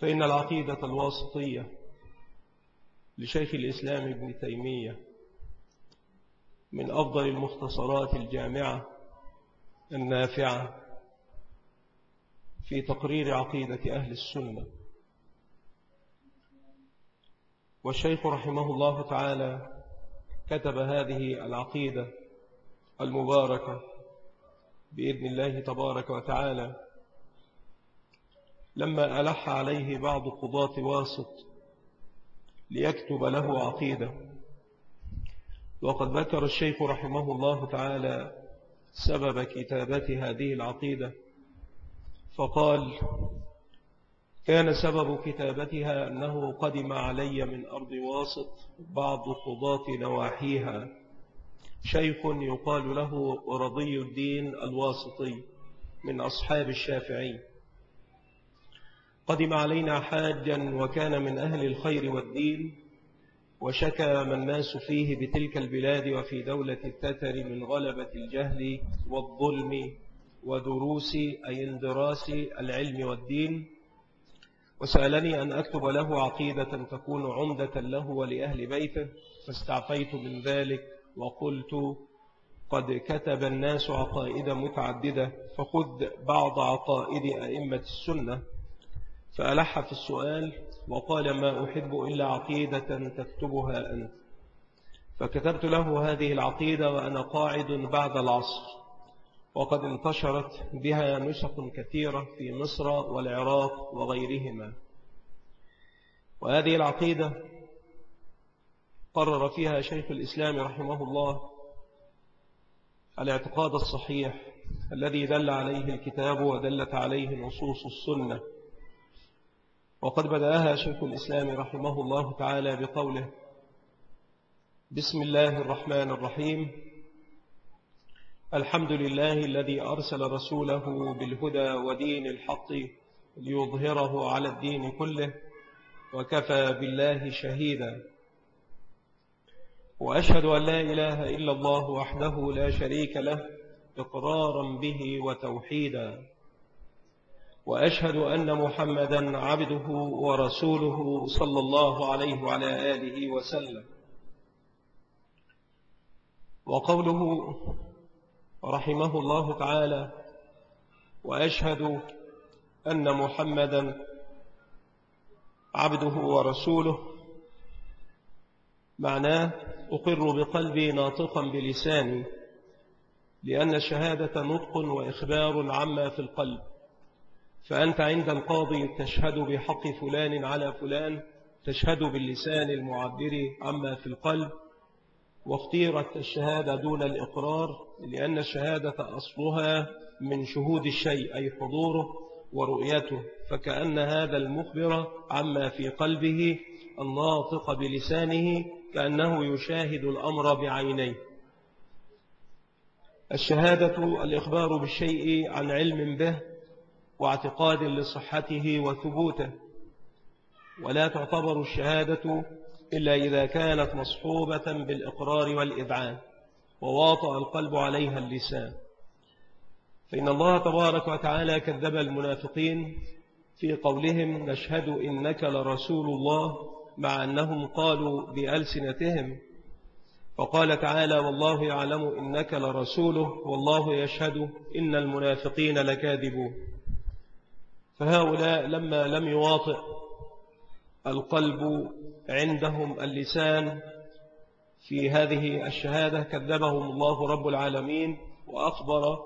فإن العقيدة الواسطية لشيخ الإسلام ابن تيمية من أفضل المختصرات الجامعة النافعة في تقرير عقيدة أهل السنة. والشيخ رحمه الله تعالى كتب هذه العقيدة المباركة بإذن الله تبارك وتعالى لما ألح عليه بعض قضاة واسط ليكتب له عقيدة. وقد ذكر الشيخ رحمه الله تعالى سبب كتابة هذه العقيدة فقال كان سبب كتابتها أنه قدم علي من أرض واسط بعض قضاة نواحيها. شيخ يقال له رضي الدين الواسطي من أصحاب الشافعي. قدم علينا حاجا وكان من أهل الخير والدين وشكى ما الناس فيه بتلك البلاد وفي دولة التتر من غلبة الجهل والظلم ودروس أي اندراس العلم والدين. وسألني أن أكتب له عقيدة تكون عمدة له ولأهل بيته فاستعفيت من ذلك وقلت قد كتب الناس عقائد متعددة فخذ بعض عقائد أئمة السنة. فألح في السؤال وقال ما أحب إلا عقيدة تكتبها أنت. فكتبت له هذه العقيدة وأنا قاعد بعد العصر وقد انتشرت بها نسخ كثيرة في مصر والعراق وغيرهما. وهذه العقيدة قرر فيها شيخ الإسلام رحمه الله الاعتقاد الصحيح الذي دل عليه الكتاب ودلت عليه نصوص السنة. وقد بدأها شيخ الإسلام رحمه الله تعالى بقوله بسم الله الرحمن الرحيم. الحمد لله الذي أرسل رسوله بالهدى ودين الحق ليظهره على الدين كله وكفى بالله شهيدا. وأشهد أن لا إله إلا الله وحده لا شريك له إقرارا به وتوحيدا. وأشهد أن محمدا عبده ورسوله صلى الله عليه وعلى آله وسلم. وقوله رحمه الله تعالى وأشهد أن محمدا عبده ورسوله. معناه أقر بقلبي ناطقا بلساني لأن الشهادة نطق وإخبار عما في القلب. فأنت عند القاضي تشهد بحق فلان على فلان تشهد باللسان المعبر عما في القلب واختيرت الشهادة دون الإقرار لأن الشهادة أصلها من شهود الشيء أي حضوره ورؤيته. فكأن هذا المخبر عما في قلبه الناطق بلسانه كأنه يشاهد الأمر بعينيه. الشهادة الإخبار بالشيء عن علم به واعتقاد لصحته وثبوته. ولا تعتبر الشهادة إلا إذا كانت مصحوبة بالإقرار والإذعان وواطأ القلب عليها اللسان. فإن الله تبارك وتعالى كذب المنافقين في قولهم نشهد إنك لرسول الله مع أنهم قالوا بألسنتهم. فقال تعالى والله يعلم إنك لرسوله والله يشهد إن المنافقين لكاذبون. فهؤلاء لما لم يواطئ القلب عندهم اللسان في هذه الشهادة كذبهم الله رب العالمين وأخبر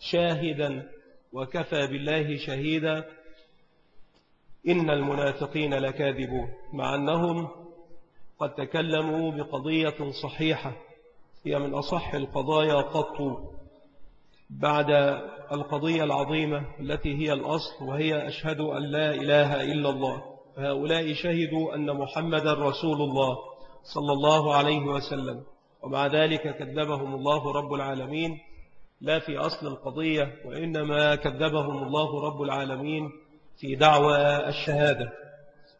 شاهدا وكفى بالله شهيدا إن المنافقين لكاذبون مع أنهم قد تكلموا بقضية صحيحة هي من أصح القضايا قط بعد القضية العظيمة التي هي الأصل وهي أشهد أن لا إله إلا الله. فهؤلاء شهدوا أن محمد رسول الله صلى الله عليه وسلم. ومع ذلك كذبهم الله رب العالمين. لا في أصل القضية وإنما كذبهم الله رب العالمين في دعوى الشهادة.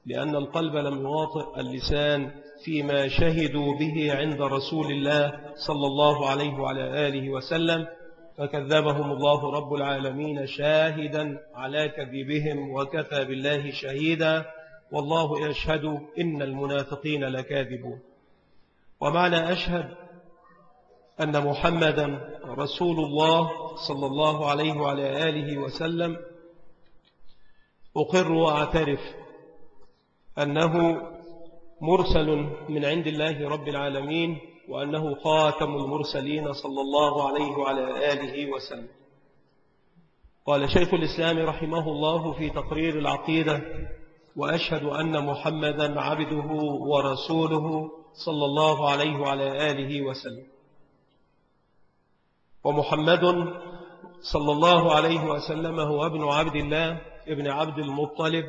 لأن القلب لم يواطئ اللسان فيما شهدوا به عند رسول الله صلى الله عليه وعلى آله وسلم. فكذبهم الله رب العالمين شاهدا على كذبهم وكفى بالله شهيدا والله يشهد إن المنافقين لكاذبون. ومعنى أشهد أن محمدا رسول الله صلى الله عليه وعلى آله وسلم. أقر وأعترف أنه مرسل من عند الله رب العالمين وأنه خاتم المرسلين صلى الله عليه وعلى آله وسلم. قال شيخ الإسلام رحمه الله في تقرير العقيدة وأشهد أن محمدا عبده ورسوله صلى الله عليه وعلى آله وسلم. ومحمد صلى الله عليه وسلم هو ابن عبد الله ابن عبد المطلب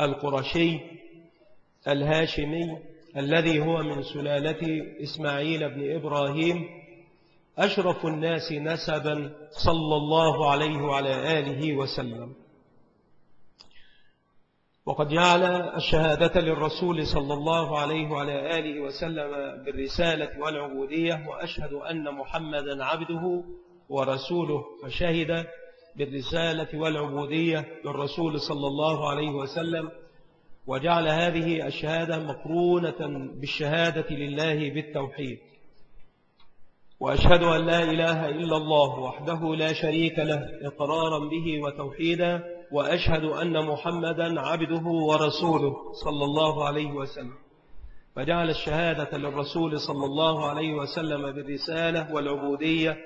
القرشي الهاشمي الذي هو من سلالة إسماعيل بن إبراهيم أشرف الناس نسبا صلى الله عليه وعلى آله وسلم. وقد جعل الشهادة للرسول صلى الله عليه وعلى آله وسلم بالرسالة والعبودية وأشهد أن محمدا عبده ورسوله فشهد بالرسالة والعبودية للرسول صلى الله عليه وسلم وجعل هذه الشهادة مقرونة بالشهادة لله بالتوحيد. وأشهد أن لا إله إلا الله وحده لا شريك له إقرارا به وتوحيدا وأشهد أن محمدا عبده ورسوله صلى الله عليه وسلم. فجعل الشهادة للرسول صلى الله عليه وسلم بالرسالة والعبودية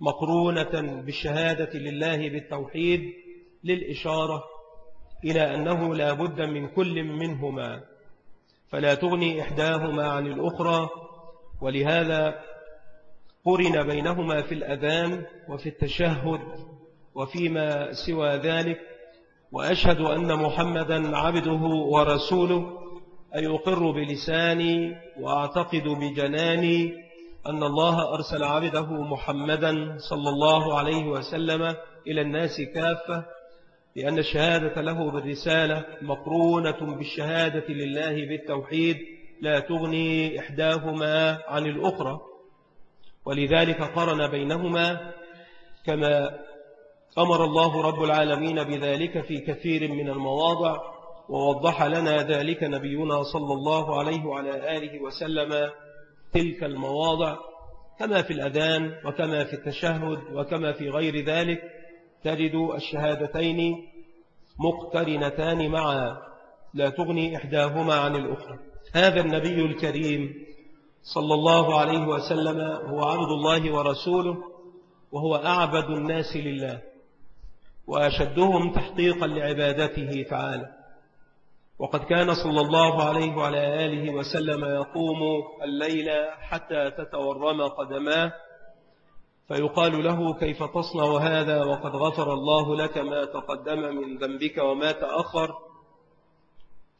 مقرونة بالشهادة لله بالتوحيد للإشارة إلى أنه لا بد من كل منهما. فلا تغني إحداهما عن الأخرى. ولهذا قرن بينهما في الأذان وفي التشهد وفيما سوى ذلك. وأشهد أن محمدا عبده ورسوله. أي أقر بلساني وأعتقد بجناني أن الله أرسل عبده محمدا صلى الله عليه وسلم إلى الناس كافة لأن الشهادة له بالرسالة مقرونة بالشهادة لله بالتوحيد لا تغني إحداهما عن الأخرى. ولذلك قرن بينهما كما أمر الله رب العالمين بذلك في كثير من المواضع ووضح لنا ذلك نبينا صلى الله عليه وعلى آله وسلم تلك المواضع كما في الأذان وكما في التشهد وكما في غير ذلك. تجد الشهادتين مقترنتان معا. لا تغني إحداهما عن الأخرى. هذا النبي الكريم صلى الله عليه وسلم هو عبد الله ورسوله وهو أعبد الناس لله وأشدهم تحقيقا لعبادته تعالى. وقد كان صلى الله عليه وعلى آله وسلم يقوم الليل حتى تتورم قدماه فيقال له كيف تصنع هذا وقد غفر الله لك ما تقدم من ذنبك وما تأخر؟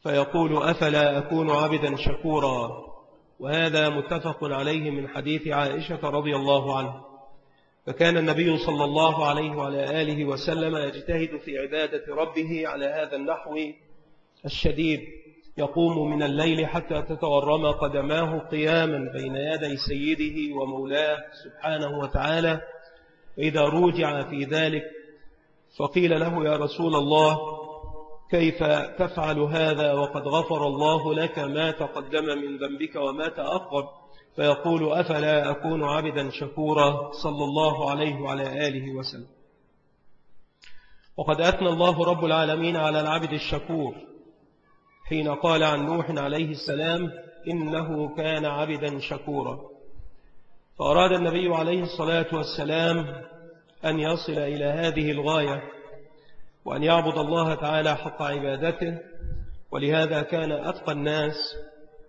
فيقول أفلا أكون عبدا شكورا؟ وهذا متفق عليه من حديث عائشة رضي الله عنه. فكان النبي صلى الله عليه وعلى آله وسلم يجتهد في عبادة ربه على هذا النحو الشديد. يقوم من الليل حتى تتورم قدماه قياما بين يدي سيده ومولاه سبحانه وتعالى. إذا روجع في ذلك فقيل له يا رسول الله كيف تفعل هذا وقد غفر الله لك ما تقدم من ذنبك وما تأخر فيقول أفلا أكون عبدا شكورا؟ صلى الله عليه وعلى آله وسلم. وقد أثنى الله رب العالمين على العبد الشكور حين قال عن نوح عليه السلام إنه كان عبدا شكورا. فأراد النبي عليه الصلاة والسلام أن يصل إلى هذه الغاية وأن يعبد الله تعالى حق عبادته ولهذا كان أتقى الناس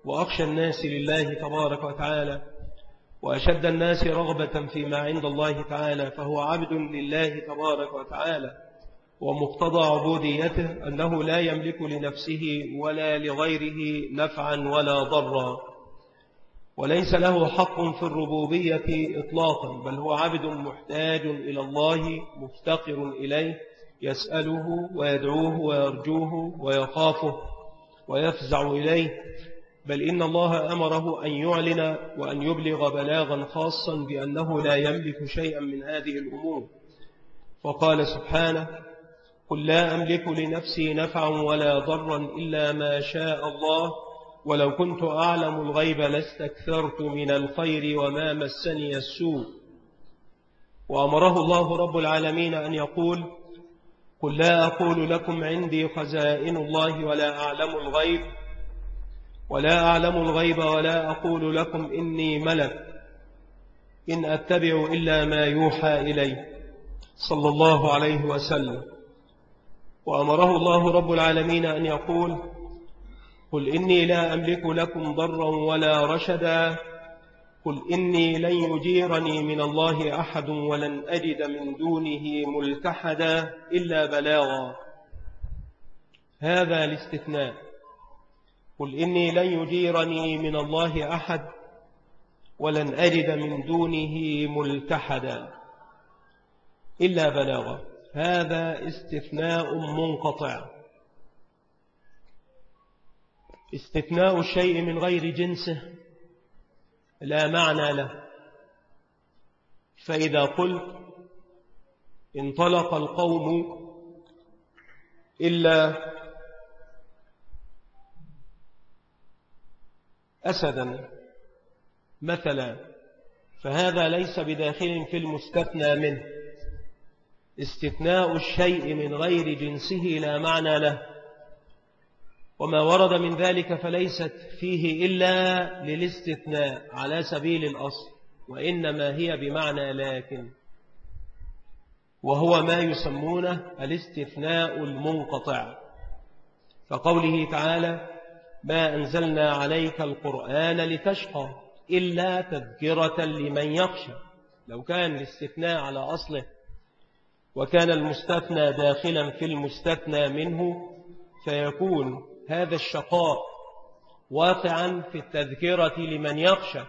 وأخشى الناس لله تبارك وتعالى وأشد الناس رغبة فيما عند الله تعالى فهو عبد لله تبارك وتعالى. ومقتضى عبوديته أنه لا يملك لنفسه ولا لغيره نفعا ولا ضرا. وليس له حق في الربوبية إطلاقا بل هو عبد محتاج إلى الله مفتقر إليه يسأله ويدعوه ويرجوه ويخافه ويفزع إليه. بل إن الله أمره أن يعلن وأن يبلغ بلاغا خاصا بأنه لا يملك شيئا من هذه الأمور. فقال سبحانه قل لا أملك لنفسي نفعا ولا ضرا إلا ما شاء الله ولو كنت أعلم الغيب لاستكثرت من الخير وما مسني السوء. وأمره الله رب العالمين أن يقول قل لا أقول لكم عندي خزائن الله ولا أعلم الغيب ولا أعلم الغيب ولا أقول لكم إني ملك إن أتبع إلا ما يوحى إلي. صلى الله عليه وسلم. وأمره الله رب العالمين أن يقول قل إني لا أملك لكم ضرا ولا رشدا قل إني لن يجيرني من الله أحد ولن أجد من دونه ملتحدا إلا بلاغا. هذا الاستثناء. قل إني لن يجيرني من الله أحد ولن أجد من دونه ملتحدا إلا بلاغا. هذا استثناء منقطع. استثناء الشيء من غير جنسه لا معنى له. فإذا قلت انطلق القوم إلا أسدا مثلا فهذا ليس بداخل في المستثنى منه. استثناء الشيء من غير جنسه لا معنى له. وما ورد من ذلك فليست فيه إلا للاستثناء على سبيل الأصل وإنما هي بمعنى لكن. وهو ما يسمونه الاستثناء المنقطع. فقوله تعالى ما أنزلنا عليك القرآن لتشقى إلا تذكرة لمن يخشى لو كان الاستثناء على أصله وكان المستثنى داخلا في المستثنى منه فيكون هذا الشقاء واقعا في التذكرة لمن يخشى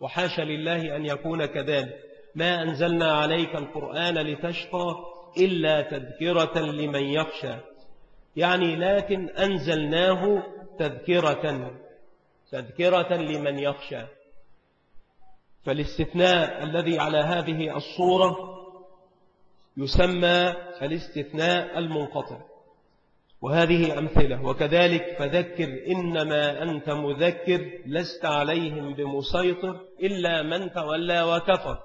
وحاشا لله أن يكون كذلك. ما أنزلنا عليك القرآن لتشقى إلا تذكرة لمن يخشى. يعني لكن أنزلناه تذكرة تذكرة لمن يخشى. فالاستثناء الذي على هذه الصورة يسمى الاستثناء المنقطع. وهذه أمثلة. وكذلك فذكر إنما أنت مذكر لست عليهم بمسيطر إلا من تولى وكفر.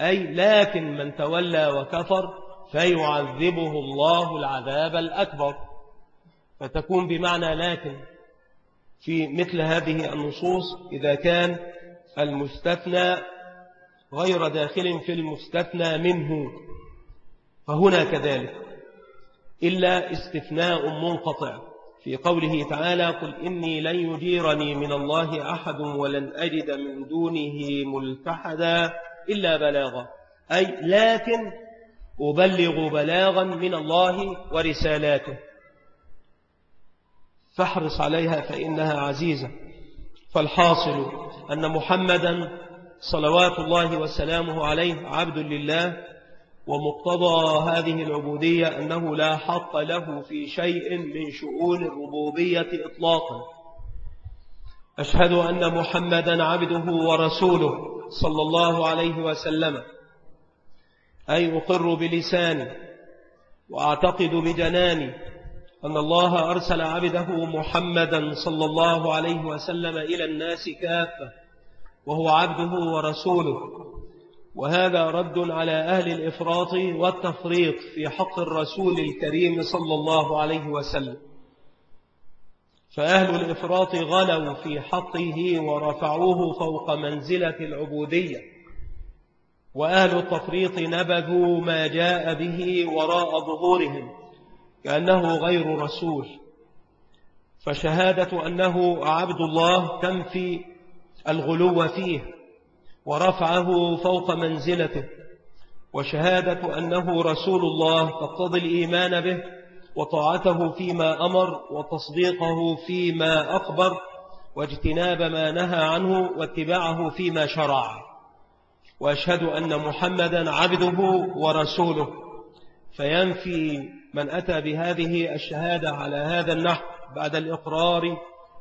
أي لكن من تولى وكفر فيعذبه الله العذاب الأكبر. فتكون بمعنى لكن في مثل هذه النصوص إذا كان المستثنى غير داخل في المستثنى منه فهنا كذلك. إلا استثناء منقطع. في قوله تعالى قل إني لن يجيرني من الله أحد ولن أجد من دونه ملتحدا إلا بلاغا. أي لكن أبلغ بلاغا من الله ورسالاته. فاحرص عليها فإنها عزيزة. فالحاصل أن محمدا صلوات الله وسلامه عليه عبد لله ومقتضى هذه العبودية أنه لا حق له في شيء من شؤون الربوبية إطلاقا. أشهد أن محمدا عبده ورسوله صلى الله عليه وسلم أي أقر بلساني وأعتقد بجناني أن الله أرسل عبده محمدا صلى الله عليه وسلم إلى الناس كافة. وهو عبده ورسوله. وهذا رد على أهل الإفراط والتفريط في حق الرسول الكريم صلى الله عليه وسلم. فأهل الإفراط غلوا في حقه ورفعوه فوق منزلة العبودية. وأهل التفريط نبذوا ما جاء به وراء ظهورهم كأنه غير رسول. فشهادة أنه عبد الله تنفي الغلو فيه ورفعه فوق منزلته وشهادة أنه رسول الله تقتضي الإيمان به وطاعته فيما أمر وتصديقه فيما أخبر واجتناب ما نهى عنه واتباعه فيما شرع. وأشهد أن محمدا عبده ورسوله. فينفي من أتى بهذه الشهادة على هذا النحو بعد الإقرار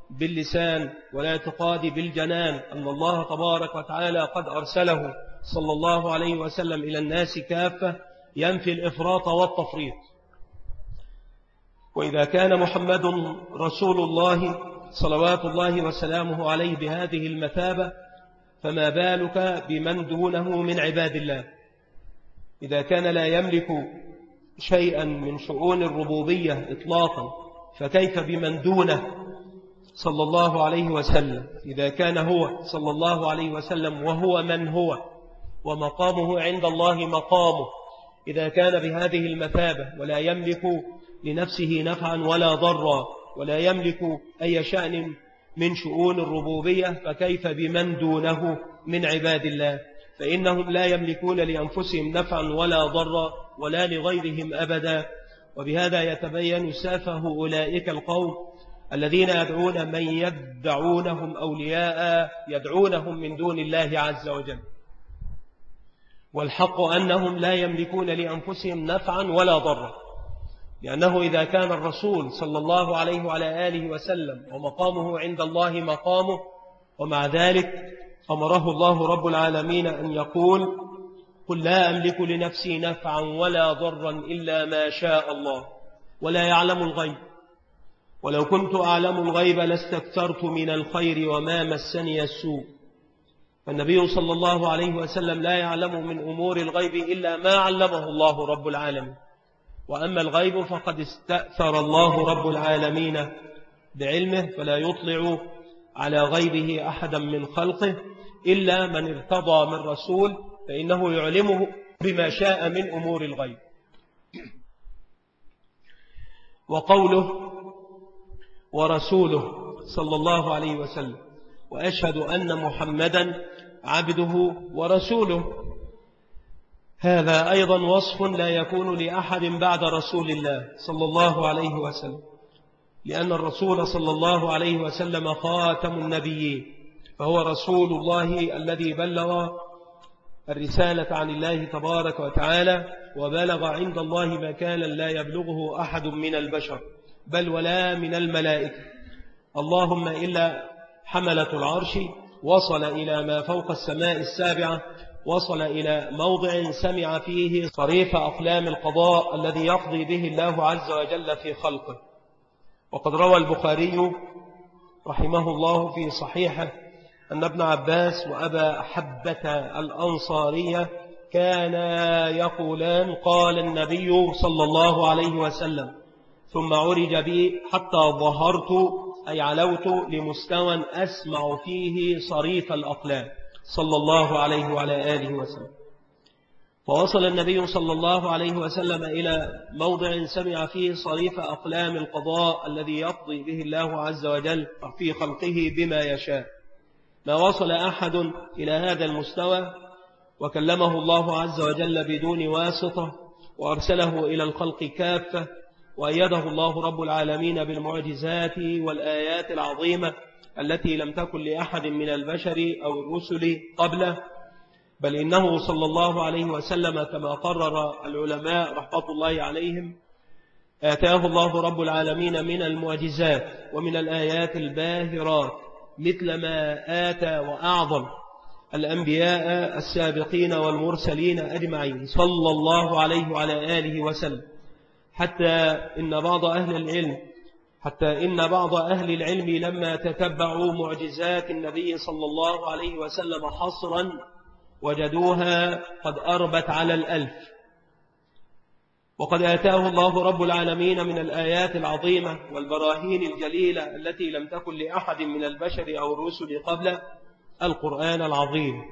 باللسان والاعتقاد بالجنان أن الله تبارك وتعالى قد أرسله صلى الله عليه وسلم إلى الناس كافة ينفي الإفراط والتفريط. وإذا كان محمد رسول الله صلوات الله وسلامه عليه بهذه المثابة فما بالك بمن دونه من عباد الله؟ إذا كان لا يملك شيئا من شؤون الربوبية إطلاقا فكيف بمن دونه؟ صلى الله عليه وسلم. إذا كان هو صلى الله عليه وسلم وهو من هو ومقامه عند الله مقامه. إذا كان بهذه المثابة ولا يملك لنفسه نفعا ولا ضرا ولا يملك أي شأن من شؤون الربوبية فكيف بمن دونه من عباد الله؟ فإنهم لا يملكون لأنفسهم نفعا ولا ضرا ولا لغيرهم أبدا. وبهذا يتبين سافه أولئك القوم الذين يدعون من يدعونهم أولياء يدعونهم من دون الله عز وجل. والحق أنهم لا يملكون لأنفسهم نفعا ولا ضرا لأنه إذا كان الرسول صلى الله عليه وعلى آله وسلم ومقامه عند الله مقامه ومع ذلك أمره الله رب العالمين أن يقول قل لا أملك لنفسي نفعا ولا ضرا إلا ما شاء الله ولا يعلم الغيب. ولو كنت أعلم الغيب لاستكثرت من الخير وما مسني السوء. فالنبي صلى الله عليه وسلم لا يعلم من أمور الغيب إلا ما علمه الله رب العالمين. وأما الغيب فقد استأثر الله رب العالمين بعلمه فلا يطلع على غيبه أحدا من خلقه إلا من ارتضى من رسول فإنه يعلمه بما شاء من أمور الغيب. وقوله ورسوله صلى الله عليه وسلم. وأشهد أن محمدا عبده ورسوله. هذا أيضا وصف لا يكون لأحد بعد رسول الله صلى الله عليه وسلم لأن الرسول صلى الله عليه وسلم خاتم النبيين فهو رسول الله الذي بلغ الرسالة عن الله تبارك وتعالى وبلغ عند الله مكانا لا يبلغه أحد من البشر. بل ولا من الملائكة. اللهم إلا حملة العرش وصل إلى ما فوق السماء السابعة وصل إلى موضع سمع فيه صريف أقلام القضاء الذي يقضي به الله عز وجل في خلقه. وقد روى البخاري رحمه الله في صحيحه أن ابن عباس وأبا حبة الأنصارية كانا يقولان قال النبي صلى الله عليه وسلم ثم عرج بي حتى ظهرت أي علوت لمستوى أسمع فيه صريف الأقلام. صلى الله عليه وعلى آله وسلم. فوصل النبي صلى الله عليه وسلم إلى موضع سمع فيه صريف أقلام القضاء الذي يقضي به الله عز وجل في خلقه بما يشاء. ما وصل أحد إلى هذا المستوى وكلمه الله عز وجل بدون واسطة وأرسله إلى الخلق كافة وأيده الله رب العالمين بالمعجزات والآيات العظيمة التي لم تكن لأحد من البشر أو الرسل قبله بل إنه صلى الله عليه وسلم كما قرر العلماء رحمة الله عليهم آتاه الله رب العالمين من المعجزات ومن الآيات الباهرات مثل ما آتى وأعظم الأنبياء السابقين والمرسلين أجمعين صلى الله عليه وعلى آله وسلم. حتى إن بعض أهل العلم حتى إن بعض أهل العلم لما تتبعوا معجزات النبي صلى الله عليه وسلم حصرا وجدوها قد أربت على الألف. وقد آتاه الله رب العالمين من الآيات العظيمة والبراهين الجليلة التي لم تكن لأحد من البشر أو الرسل قبل القرآن العظيم.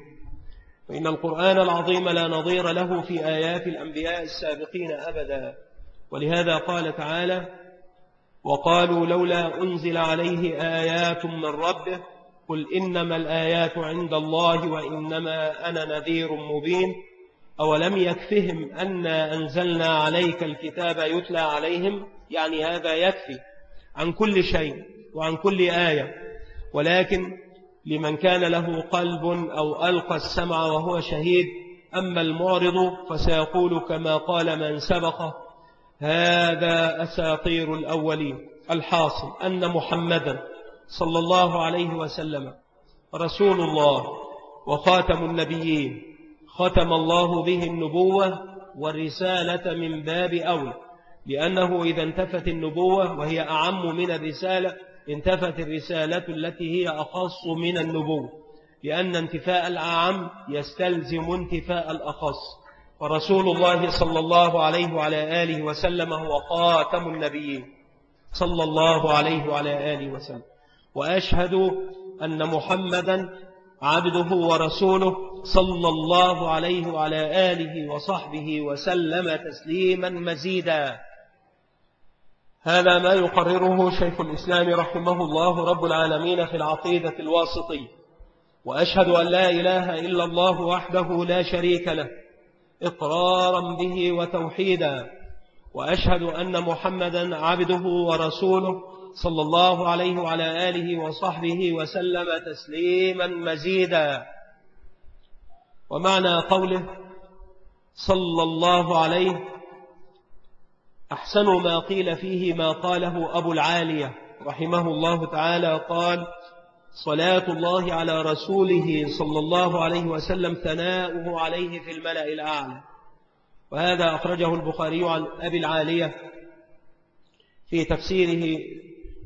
فإن القرآن العظيم لا نظير له في آيات الأنبياء السابقين أبدا. ولهذا قال تعالى وقالوا لولا أنزل عليه آيات من ربه قل إنما الآيات عند الله وإنما أنا نذير مبين. أولم يكفهم أن أنزلنا عليك الكتاب يتلى عليهم؟ يعني هذا يكفي عن كل شيء وعن كل آية. ولكن لمن كان له قلب أو ألقى السمع وهو شهيد أما المعرض فسيقول كما قال من سبقه هذا أساطير الأولين. الحاصل أن محمدا صلى الله عليه وسلم رسول الله وخاتم النبيين ختم الله به النبوة والرسالة من باب أول. لأنه إذا انتفت النبوة وهي أعم من الرسالة انتفت الرسالة التي هي أخص من النبوة. لأن انتفاء الأعم يستلزم انتفاء الأخص. ورسول الله صلى الله عليه وعلى آله وسلم هو خاتم النبيين. صلى الله عليه وعلى آله وسلم. وأشهد أن محمدا عبده ورسوله صلى الله عليه وعلى آله وصحبه وسلم تسليما مزيدا. هذا ما يقرره شيخ الإسلام رحمه الله رب العالمين في العقيدة الواسطية. وأشهد أن لا إله إلا الله وحده لا شريك له. إقرارا به وتوحيدا وأشهد أن محمدا عبده ورسوله صلى الله عليه وعلى آله وصحبه وسلم تسليما مزيدا. ومعنى قوله صلى الله عليه أحسن ما قيل فيه ما قاله أبو العالية رحمه الله تعالى قال صلاة الله على رسوله صلى الله عليه وسلم ثناؤه عليه في الملأ الأعلى. وهذا أخرجه البخاري عن أبي العالية في تفسيره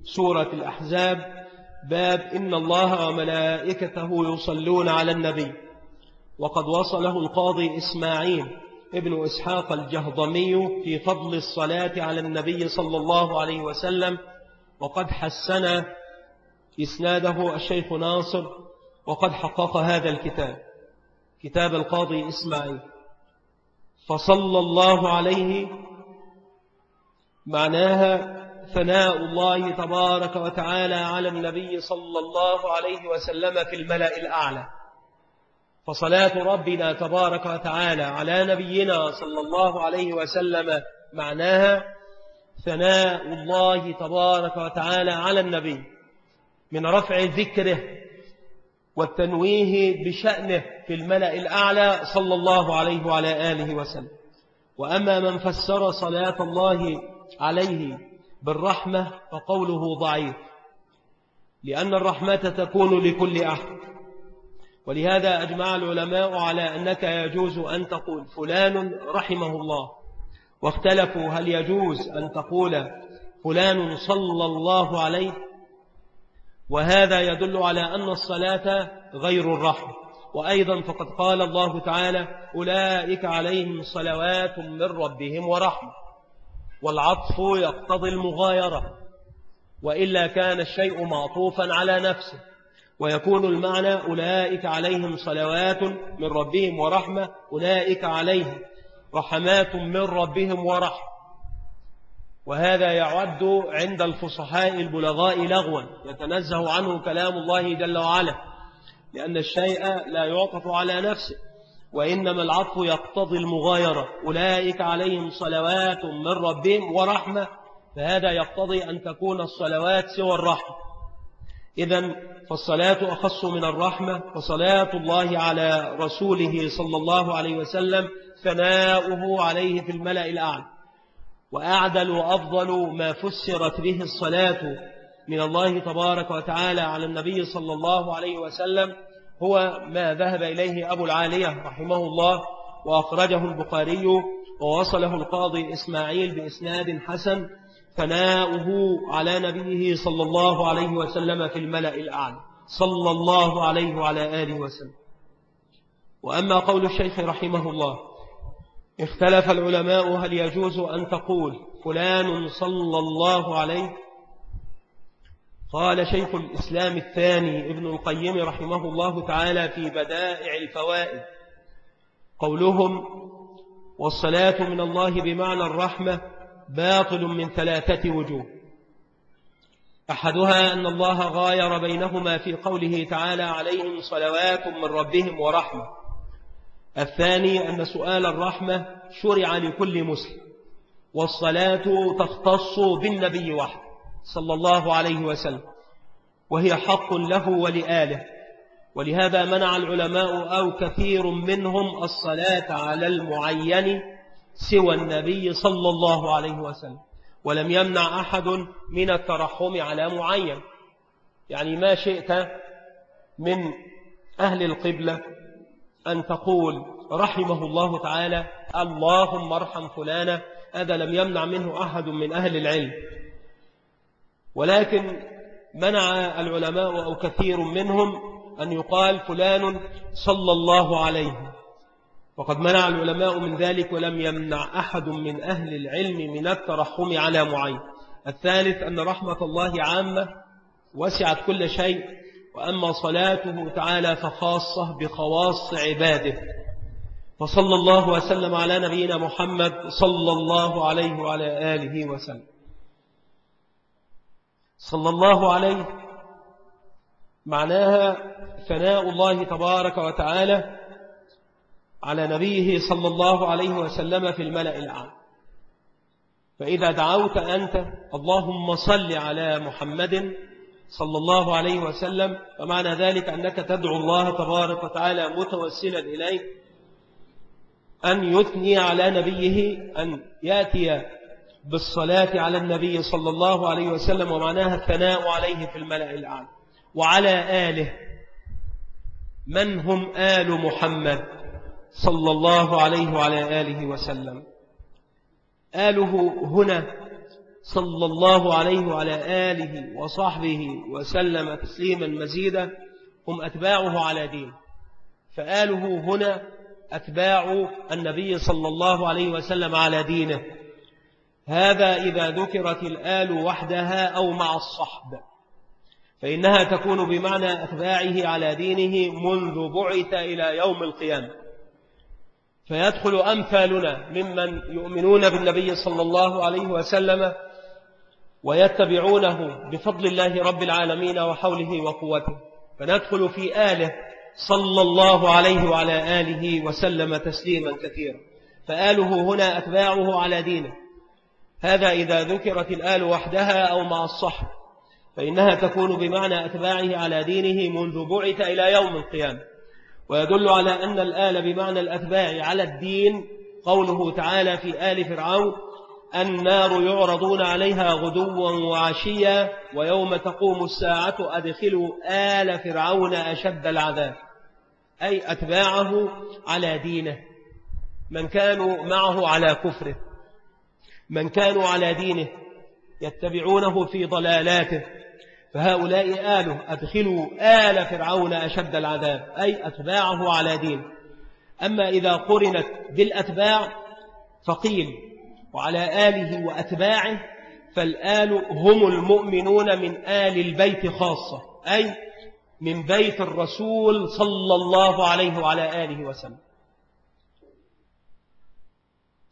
سورة الأحزاب. باب إن الله وملائكته يصلون على النبي. وقد وصله القاضي إسماعيل ابن إسحاق الجهضمي في فضل الصلاة على النبي صلى الله عليه وسلم. وقد حسن إسناده الشيخ ناصر وقد حقق هذا الكتاب كتاب القاضي إسماعيل. فصلى الله عليه معناها ثناء الله تبارك وتعالى على النبي صلى الله عليه وسلم في الملأ الأعلى. فصلاة ربنا تبارك وتعالى على نبينا صلى الله عليه وسلم معناها ثناء الله تبارك وتعالى على النبي. من رفع ذكره والتنويه بشأنه في الملأ الأعلى صلى الله عليه وعلى آله وسلم. وأما من فسر صلاة الله عليه بالرحمة فقوله ضعيف لأن الرحمة تكون لكل أحد. ولهذا أجمع العلماء على أنك يجوز أن تقول فلان رحمه الله واختلفوا هل يجوز أن تقول فلان صلى الله عليه وهذا يدل على أن الصلاة غير الرحمة وأيضا فقد قال الله تعالى أولئك عليهم صلوات من ربهم ورحمة. والعطف يقتضي المغايرة. وإلا كان الشيء معطوفا على نفسه. ويكون المعنى أولئك عليهم صلوات من ربهم ورحمة. أولئك عليهم رحمات من ربهم ورحمة. وهذا يعد عند الفصحاء البلغاء لغوا يتنزه عنه كلام الله جل وعلا لأن الشيء لا يعطف على نفسه وإنما العطف يقتضي المغايرة أولئك عليهم صلوات من ربهم ورحمة فهذا يقتضي أن تكون الصلوات سوى الرحمة. إذا فالصلاة أخص من الرحمة فصلاة الله على رسوله صلى الله عليه وسلم ثناؤه عليه في الملأ الأعلى. وأعدل وأفضل ما فسرت به الصلاة من الله تبارك وتعالى على النبي صلى الله عليه وسلم هو ما ذهب إليه أبو العالية رحمه الله وأخرجه البخاري ووصله القاضي إسماعيل بإسناد حسن ثناؤه على نبيه صلى الله عليه وسلم في الملأ الأعلى. صلى الله عليه وعلى آله وسلم. وأما قول الشيخ رحمه الله اختلف العلماء هل يجوز أن تقول فلان صلى الله عليه؟ قال شيخ الإسلام الثاني ابن القيم رحمه الله تعالى في بدائع الفوائد. قولهم والصلاة من الله بمعنى الرحمة باطل من ثلاثة وجوه. أحدها أن الله غاير بينهما في قوله تعالى عليهم صلوات من ربهم ورحمة. الثاني أن سؤال الرحمة شرع لكل مسلم والصلاة تختص بالنبي وحده صلى الله عليه وسلم وهي حق له ولآله. ولهذا منع العلماء أو كثير منهم الصلاة على المعين سوى النبي صلى الله عليه وسلم ولم يمنع أحد من الترحم على معين. يعني ما شئت من أهل القبلة أن تقول رحمه الله تعالى اللهم ارحم فلانا هذا لم يمنع منه أحد من أهل العلم. ولكن منع العلماء أو كثير منهم أن يقال فلان صلى الله عليه. وقد منع العلماء من ذلك ولم يمنع أحد من أهل العلم من الترحم على معين. الثالث أن رحمة الله عامة وسعت كل شيء وأما صلاته تعالى فخاصة بخواص عباده. فصلى الله وسلم على نبينا محمد صلى الله عليه وعلى آله وسلم. صلى الله عليه معناها ثناء الله تبارك وتعالى على نبيه صلى الله عليه وسلم في الملأ الأعلى فإذا دعوت أنت اللهم صل على محمد صلى الله عليه وسلم فمعنى ذلك أنك تدعو الله تبارك وتعالى متوسلا إليه أن يثني على نبيه أن يأتي بالصلاة على النبي صلى الله عليه وسلم ومعناها الثناء عليه في الملأ الأعلى وعلى آله من هم آل محمد صلى الله عليه وعلى آله وسلم؟ آله هنا صلى الله عليه وعلى آله وصحبه وسلم تسليما مزيدا هم أتباعه على دين. فآله هنا أتباع النبي صلى الله عليه وسلم على دينه. هذا إذا ذكرت الآل وحدها أو مع الصحب. فإنها تكون بمعنى أتباعه على دينه منذ بعث إلى يوم القيامة. فيدخل أمثالنا ممن يؤمنون بالنبي صلى الله عليه وسلم ويتبعونه بفضل الله رب العالمين وحوله وقوته. فندخل في آله صلى الله عليه وعلى آله وسلم تسليما كثيرا. فآله هنا أتباعه على دينه. هذا إذا ذكرت الآل وحدها أو مع الصحب. فإنها تكون بمعنى أتباعه على دينه منذ بعث إلى يوم القيامة. ويدل على أن الآل بمعنى الأتباع على الدين قوله تعالى في آل فرعون النار يعرضون عليها غدوا وعشيا ويوم تقوم الساعة أدخلوا آل فرعون أشد العذاب. أي أتباعه على دينه. من كانوا معه على كفره. من كانوا على دينه. يتبعونه في ضلالاته. فهؤلاء آله أدخلوا آل فرعون أشد العذاب. أي أتباعه على دين. أما إذا قرنت بالأتباع فقيل وعلى آله وأتباعه فالآل هم المؤمنون من آل البيت خاصة أي من بيت الرسول صلى الله عليه وعلى آله وسلم.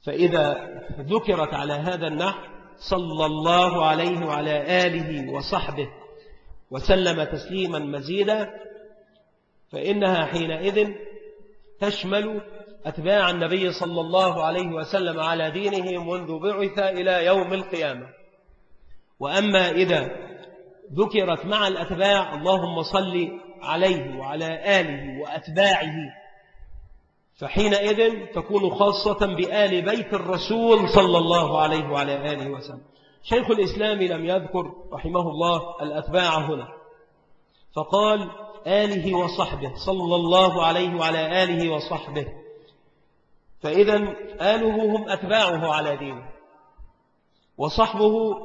فإذا ذكرت على هذا النحو صلى الله عليه وعلى آله وصحبه وسلم تسليما مزيدا فإنها حينئذ تشمل أتباع النبي صلى الله عليه وسلم على دينه منذ بعث إلى يوم القيامة. وأما إذا ذكرت مع الأتباع اللهم صل عليه وعلى آله وأتباعه فحينئذ تكون خاصة بآل بيت الرسول صلى الله عليه وعلى آله وسلم. شيخ الإسلام لم يذكر رحمه الله الأتباع هنا. فقال آله وصحبه صلى الله عليه وعلى آله وصحبه فإذا آله هم أتباعه على دينه وصحبه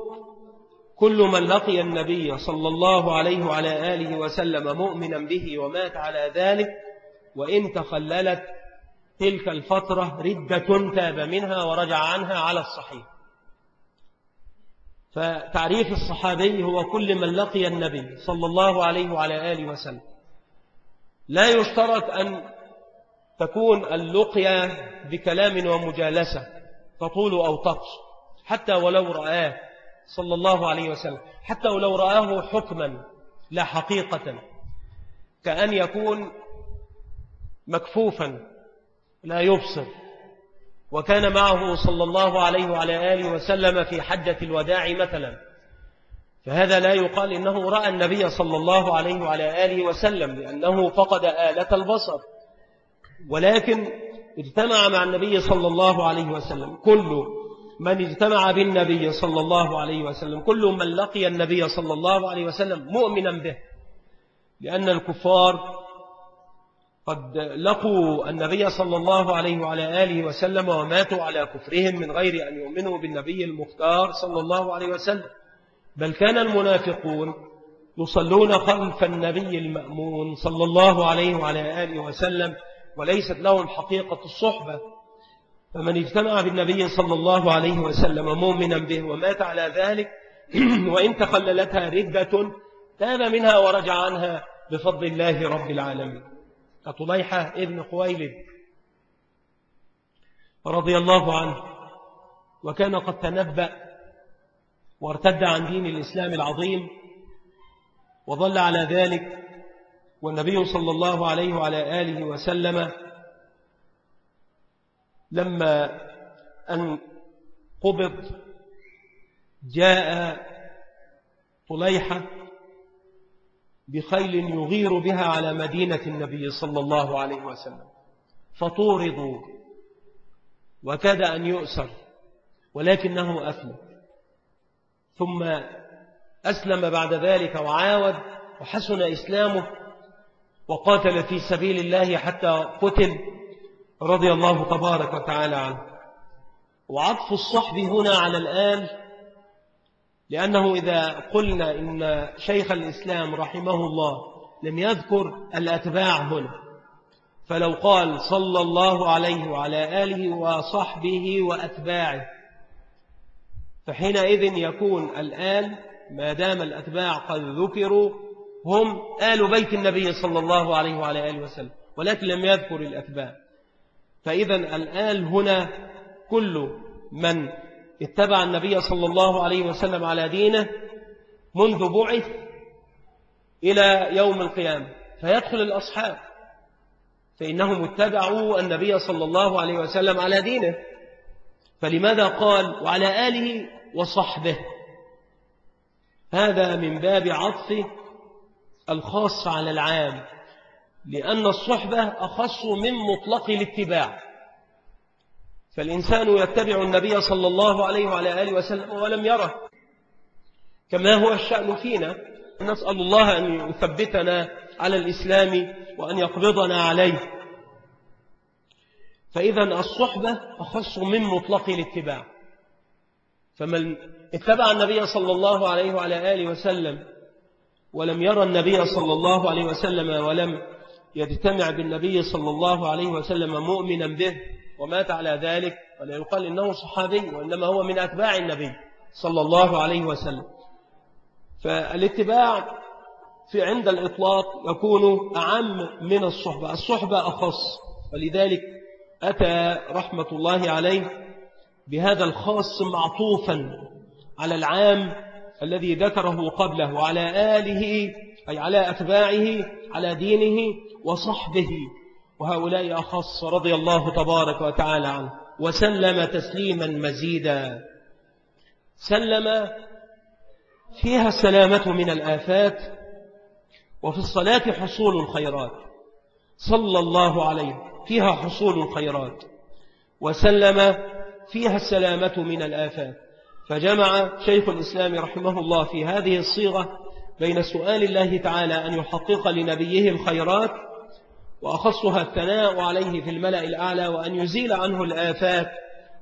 كل من لقي النبي صلى الله عليه وعلى آله وسلم مؤمنا به ومات على ذلك وإن تخللت تلك الفترة ردة تاب منها ورجع عنها على الصحيح. فتعريف الصحابي هو كل من لقي النبي صلى الله عليه وعلى آله وسلم. لا يشترط أن تكون اللقية بكلام ومجالسة تطول أو تقص حتى ولو رآه صلى الله عليه وسلم. حتى ولو رآه حكما لا حقيقة. كأن يكون مكفوفا لا يبصر. وكان معه صلى الله عليه وعلى آله وسلم في حجة الوداع مثلا. فهذا لا يقال إنه رأى النبي صلى الله عليه وعلى آله وسلم لأنه فقد آلة البصر. ولكن اجتمع مع النبي صلى الله عليه وسلم كل من اجتمع بالنبي صلى الله عليه وسلم كل من لقي النبي صلى الله عليه وسلم مؤمنا به لأن الكفار قد لقوا النبي صلى الله عليه وعلى آله وسلم وماتوا على كفرهم من غير أن يؤمنوا بالنبي المختار صلى الله عليه وسلم. بل كان المنافقون يصلون خلف النبي المأمون صلى الله عليه وعلى آله وسلم وليست لهم حقيقة الصحبة. فمن اجتمع بالنبي صلى الله عليه وسلم مؤمنا به ومات على ذلك وإن تخللتها ردة تاب منها ورجع عنها بفضل الله رب العالمين. كطليحة ابن خويلد رضي الله عنه وكان قد تنبأ وارتد عن دين الإسلام العظيم وظل على ذلك والنبي صلى الله عليه وعلى آله وسلم لما أن قبض جاء طليحة بخيل يغير بها على مدينة النبي صلى الله عليه وسلم فطوردوا وكاد أن يؤسر ولكنه أسلم ثم أسلم بعد ذلك وعاود وحسن إسلامه وقاتل في سبيل الله حتى قتل رضي الله تبارك وتعالى عنه. وعطف الصحب هنا على الآل لأنه إذا قلنا إن شيخ الإسلام رحمه الله لم يذكر الأتباع هنا فلو قال صلى الله عليه وعلى آله وصحبه وأتباعه فحينئذ يكون الآل ما دام الأتباع قد ذكروا هم آل بيت النبي صلى الله عليه وعلى آله وسلم ولكن لم يذكر الأتباع. فإذا الآل هنا كل من اتبع النبي صلى الله عليه وسلم على دينه منذ بعث إلى يوم القيامة فيدخل الأصحاب فإنهم اتبعوا النبي صلى الله عليه وسلم على دينه. فلماذا قال وعلى آله وصحبه؟ هذا من باب عطف الخاص على العام لأن الصحبة أخص من مطلق الاتباع. فالإنسان يتبع النبي صلى الله عليه وعلى آله وسلم ولم يره. كما هو الشأن فينا نسأل الله أن يثبتنا على الإسلام وأن يقبضنا عليه. فإذا الصحبة أخص من مطلق الاتباع. فمن اتبع النبي صلى الله عليه وعلى آله وسلم ولم يرى النبي صلى الله عليه وسلم ولم يجتمع بالنبي صلى الله عليه وسلم مؤمنا به ومات على ذلك ولا يقال إنه صحابي وإنما هو من أتباع النبي صلى الله عليه وسلم. فالاتباع في عند الإطلاق يكون أعم من الصحبة الصحبة أخص. ولذلك أتى رحمة الله عليه بهذا الخاص معطوفا على العام الذي ذكره قبله وعلى آله أي على أتباعه على دينه وصحبه. وهؤلاء أخص رضي الله تبارك وتعالى عنه. وسلم تسليما مزيدا. سلم فيها السلامة من الآفات وفي الصلاة حصول الخيرات. صلى الله عليه فيها حصول الخيرات. وسلم فيها السلامة من الآفات. فجمع شيخ الإسلام رحمه الله في هذه الصيغة بين سؤال الله تعالى أن يحقق لنبيه الخيرات وأخصها الثناء عليه في الملأ الأعلى وأن يزيل عنه الآفات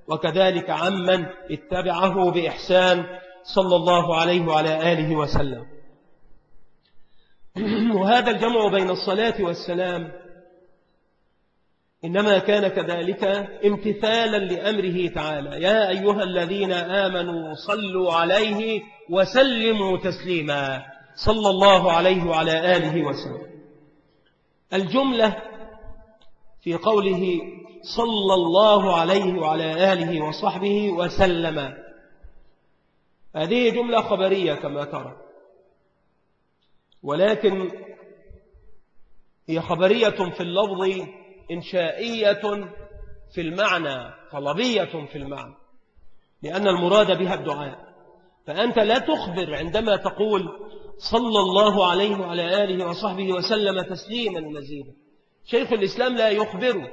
وكذلك عمن اتبعه بإحسان صلى الله عليه وعلى آله وسلم. وهذا الجمع بين الصلاة والسلام إنما كان كذلك امتثالا لأمره تعالى. يا أيها الذين آمنوا صلوا عليه وسلموا تسليما. صلى الله عليه وعلى آله وسلم. الجملة في قوله صلى الله عليه وعلى آله وصحبه وسلم. هذه جملة خبرية كما ترى. ولكن هي خبرية في اللفظ إنشائية في المعنى طلبية في المعنى لأن المراد بها الدعاء. فأنت لا تخبر عندما تقول صلى الله عليه وعلى آله وصحبه وسلم تسليما مزيدا. شيخ الإسلام لا يخبر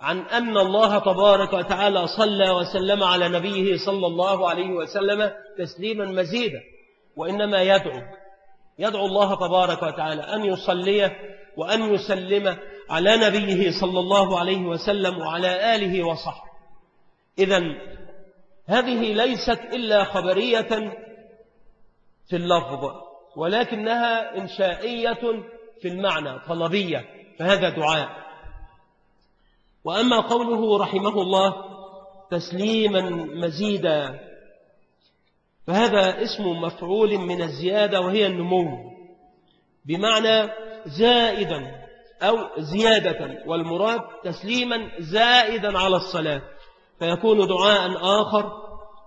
عن أن الله تبارك وتعالى صلى وسلم على نبيه صلى الله عليه وسلم تسليما مزيدا وإنما يدعو يدعو الله تبارك وتعالى أن يصلي وأن يسلم على نبيه صلى الله عليه وسلم وعلى آله وصحبه. إذا هذه ليست إلا خبرية في اللفظ ولكنها إنشائية في المعنى طلبية فهذا دعاء. وأما قوله رحمه الله تسليما مزيدا فهذا اسم مفعول من الزيادة وهي النمو بمعنى زائدا. أو زيادة والمراد تسليما زائدا على الصلاة. فيكون دعاء آخر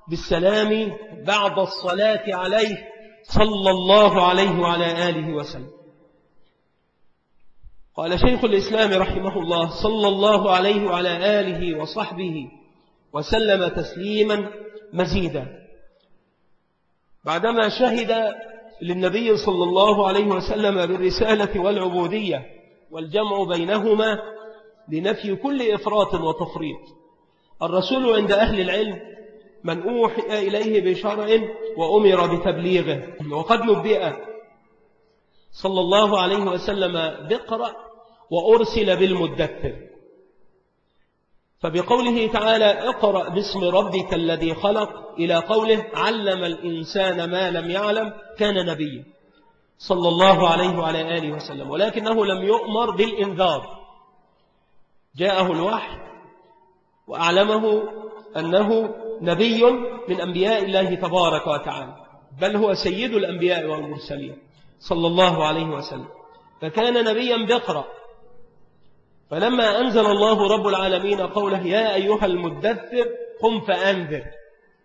بالسلام بعد الصلاة عليه صلى الله عليه وعلى آله وسلم. قال شيخ الإسلام رحمه الله صلى الله عليه وعلى آله وصحبه وسلم تسليما مزيدا. بعدما شهد للنبي صلى الله عليه وسلم بالرسالة والعبودية والجمع بينهما لنفي كل إفراط وتفريط. الرسول عند أهل العلم من أوحي إليه بشرع وأمر بتبليغه. وقد نبئ صلى الله عليه وسلم بقرأ وأرسل بالمدثر. فبقوله تعالى اقرأ باسم ربك الذي خلق إلى قوله علم الإنسان ما لم يعلم كان نبيا. صلى الله عليه وعلى آله وسلم. ولكنه لم يؤمر بالإنذار. جاءه الوحي وأعلمه أنه نبي من أنبياء الله تبارك وتعالى بل هو سيد الأنبياء والمرسلين صلى الله عليه وسلم. فكان نبيا بقرأ. فلما أنزل الله رب العالمين قوله يا أيها المدثر قم فأنذر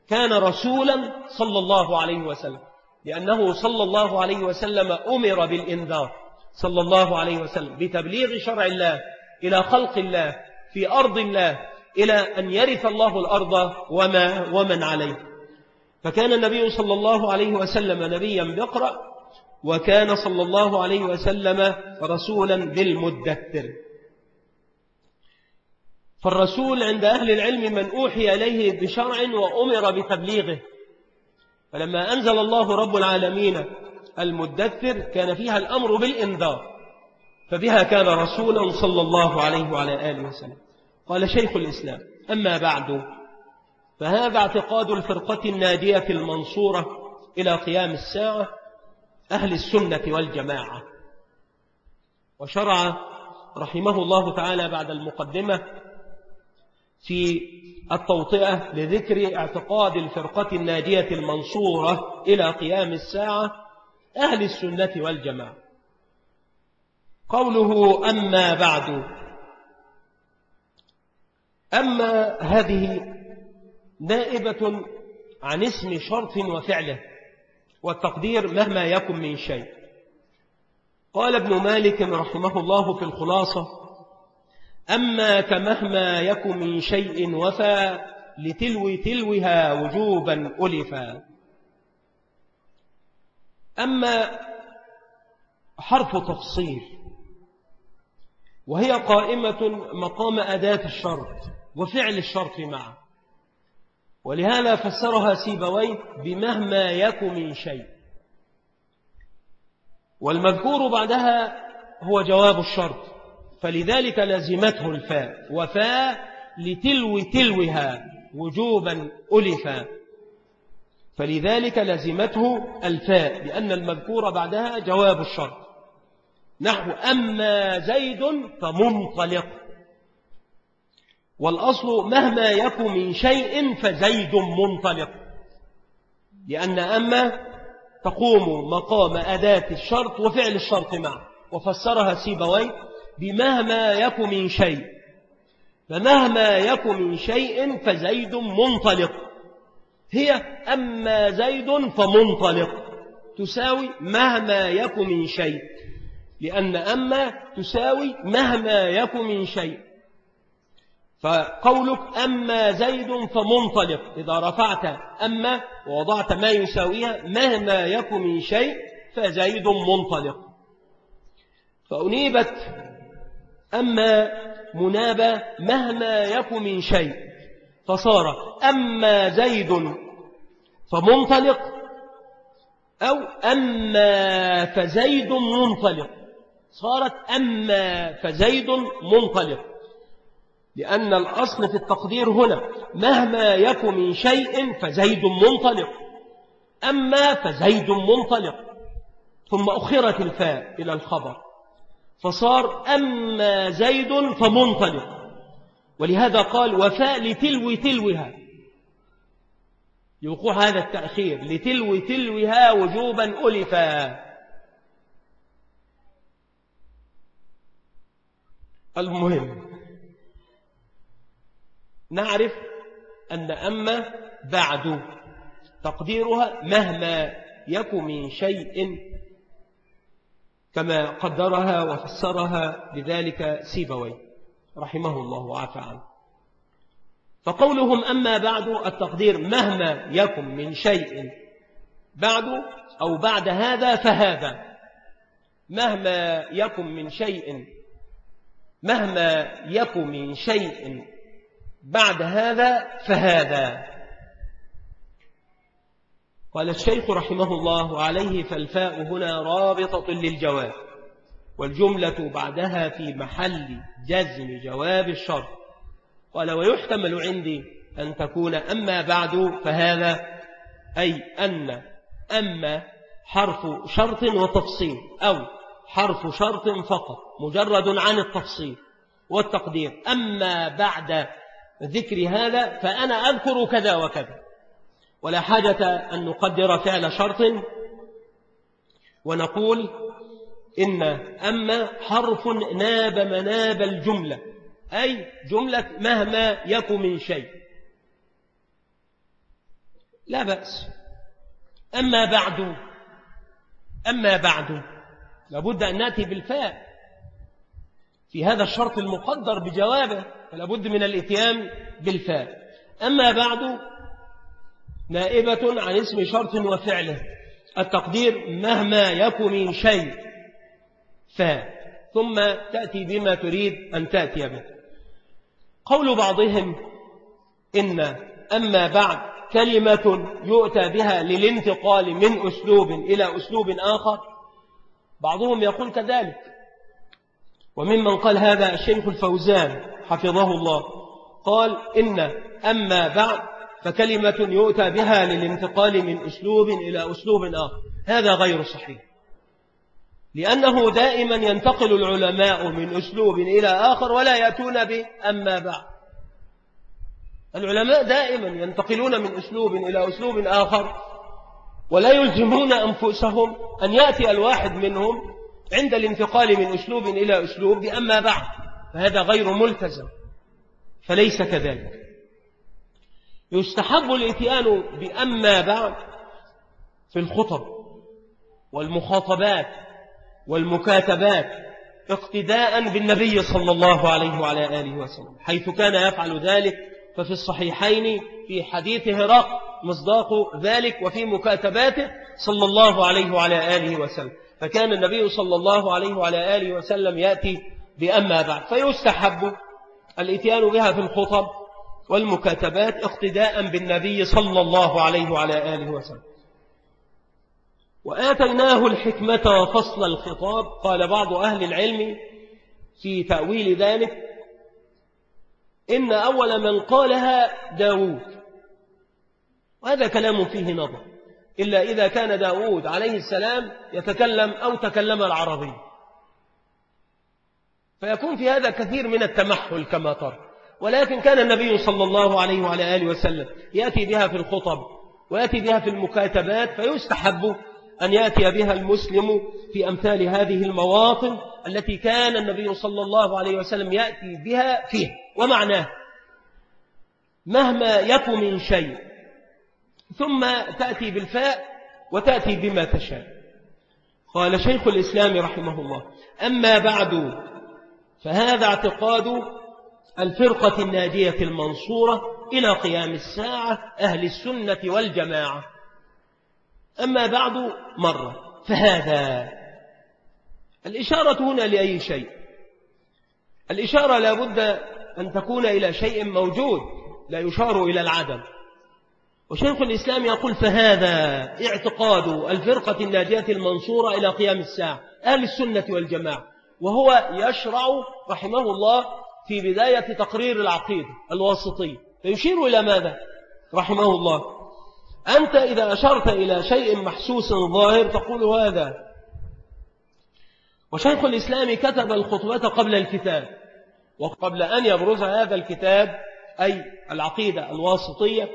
كان رسولا صلى الله عليه وسلم. لأنه صلى الله عليه وسلم أمر بالإنذار. صلى الله عليه وسلم بتبليغ شرع الله إلى خلق الله في أرض الله إلى أن يرث الله الأرض وما ومن عليه. فكان النبي صلى الله عليه وسلم نبيا بقرأ وكان صلى الله عليه وسلم رسولا بالمدثر. فالرسول عند أهل العلم من أوحي إليه بشرع وأمر بتبليغه. فلما أنزل الله رب العالمين المدثر كان فيها الأمر بالإنذار فبها كان رسولا صلى الله عليه وعلى آله وسلم. قال شيخ الإسلام أما بعد فهذا اعتقاد الفرقة النادية المنصورة إلى قيام الساعة أهل السنة والجماعة. وشرع رحمه الله تعالى بعد المقدمة في التوطئة لذكر اعتقاد الفرقة الناجية المنصورة إلى قيام الساعة أهل السنة والجماعة. قوله أما بعد. أما هذه نائبة عن اسم شرط وفعله والتقدير مهما يكن من شيء. قال ابن مالك رحمه الله في الخلاصة أما كمهما يك من شيء وفى لتلو تلوها وجوبا ألفا. أما حرف تفصيل وهي قائمة مقام أداة الشرط وفعل الشرط معه. ولهذا فسرها سيبويه بمهما يك من شيء. والمذكور بعدها هو جواب الشرط. فلذلك لزمته الفاء وفاء لتلو تلوها وجوبا ألفا فلذلك لزمته الفاء لأن المذكور بعدها جواب الشرط. نحو أما زيد فمنطلق. والأصل مهما يكن من شيء فزيد منطلق. لأن أما تقوم مقام أداة الشرط وفعل الشرط معه. وفسرها سيبوي بمهما يكن من شيء. فمهما يكن من شيء فزيد منطلق. هي أما زيد فمنطلق. تساوي مهما يكن من شيء. لأن أما تساوي مهما يكن من شيء. فقولك أما زيد فمنطلق. إذا رفعت أما ووضعت ما يساويها مهما يكن من شيء فزيد منطلق. فأنيبت أما منابة مهما يكن من شيء فصار أما زيد فمنطلق أو أما فزيد منطلق. صارت أما فزيد منطلق. لأن الأصل في التقدير هنا مهما يكن من شيء فزيد منطلق. أما فزيد منطلق. ثم أخرت الفاء إلى الخبر. فصار أما زيد فمنطلق. ولهذا قال وفاء لتلو تلوها. لوقوع هذا التأخير لتلو تلوها وجوبا ألفا المهم نعرف أن أما بعد تقديرها مهما يكن من شيء كما قدرها وفسرها بذلك سيبوي رحمه الله وعفى عنه فقولهم أما بعد التقدير مهما يكن من شيء بعد أو بعد هذا فهذا. مهما يكن من شيء مهما يكن من شيء بعد هذا فهذا. قال الشيخ رحمه الله عليه فالفاء هنا رابطة للجواب والجملة بعدها في محل جزم جواب الشرط. قال ويحتمل عندي أن تكون أما بعد فهذا أي أن أما حرف شرط وتفصيل أو حرف شرط فقط مجرد عن التفصيل والتقدير. أما بعد ذكر هذا فأنا أذكر كذا وكذا. ولا حاجة أن نقدر فعل شرط ونقول إن أما حرف ناب مناب الجملة. أي جملة مهما يكن من شيء. لا بأس. أما بعد أما بعد لابد أن نأتي بالفاء في هذا الشرط المقدر بجوابه فلابد من الاتيان بالفاء. أما بعد نائبة عن اسم شرط وفعله التقدير مهما يكن من شيء. فاء ثم تأتي بما تريد أن تأتي به. قول بعضهم إن أما بعد كلمة يؤتى بها للانتقال من أسلوب إلى أسلوب آخر. بعضهم يقول كذلك. وممن قال هذا الشيخ الفوزان حفظه الله. قال إن أما بعد فكلمة يؤتى بها للانتقال من أسلوب إلى أسلوب آخر. هذا غير صحيح. لأنه دائما ينتقل العلماء من أسلوب إلى آخر ولا يأتون بأما بعد. العلماء دائما ينتقلون من أسلوب إلى أسلوب آخر ولا يلزمون أنفسهم أن يأتي الواحد منهم عند الانتقال من أسلوب إلى أسلوب بأما بعد. فهذا غير ملتزم. فليس كذلك. يستحب الإتيان بأما بعد في الخطب والمخاطبات والمكاتبات اقتداء بالنبي صلى الله عليه وعلى آله وسلم حيث كان يفعل ذلك ففي الصحيحين في حديث هراق مصداق ذلك وفي مكاتباته صلى الله عليه وعلى آله وسلم فكان النبي صلى الله عليه وعلى آله وسلم يأتي بأما بعد فيستحب الإتيان بها في الخطب والمكاتبات اقتداء بالنبي صلى الله عليه وعلى آله وسلم. وآتيناه الحكمة وفصل الخطاب. قال بعض أهل العلم في تأويل ذلك إن أول من قالها داود وهذا كلام فيه نظر. إلا إذا كان داود عليه السلام يتكلم أو تكلم العربي. فيكون في هذا كثير من التمحل كما ترى. ولكن كان النبي صلى الله عليه وعلى آله وسلم يأتي بها في الخطب ويأتي بها في المكاتبات فيستحب أن يأتي بها المسلم في أمثال هذه المواطن التي كان النبي صلى الله عليه وسلم يأتي بها فيها. ومعناه مهما يكن من شيء ثم تأتي بالفاء وتأتي بما تشاء. قال شيخ الإسلام رحمه الله أما بعد فهذا اعتقاد الفرقة الناجية المنصورة إلى قيام الساعة أهل السنة والجماعة. أما بعد مرة فهذا الإشارة هنا لأي شيء؟ الإشارة لابد أن تكون إلى شيء موجود لا يشار إلى العدم. وشيخ الإسلام يقول فهذا اعتقاد الفرقة الناجية المنصورة إلى قيام الساعة أهل السنة والجماعة. وهو يشرع رحمه الله في بداية تقرير العقيدة الواسطية فيشير إلى ماذا؟ رحمه الله. أنت إذا أشرت إلى شيء محسوس ظاهر تقول هذا. وشيخ الإسلام كتب الخطبة قبل الكتاب. وقبل أن يبرز هذا الكتاب أي العقيدة الواسطية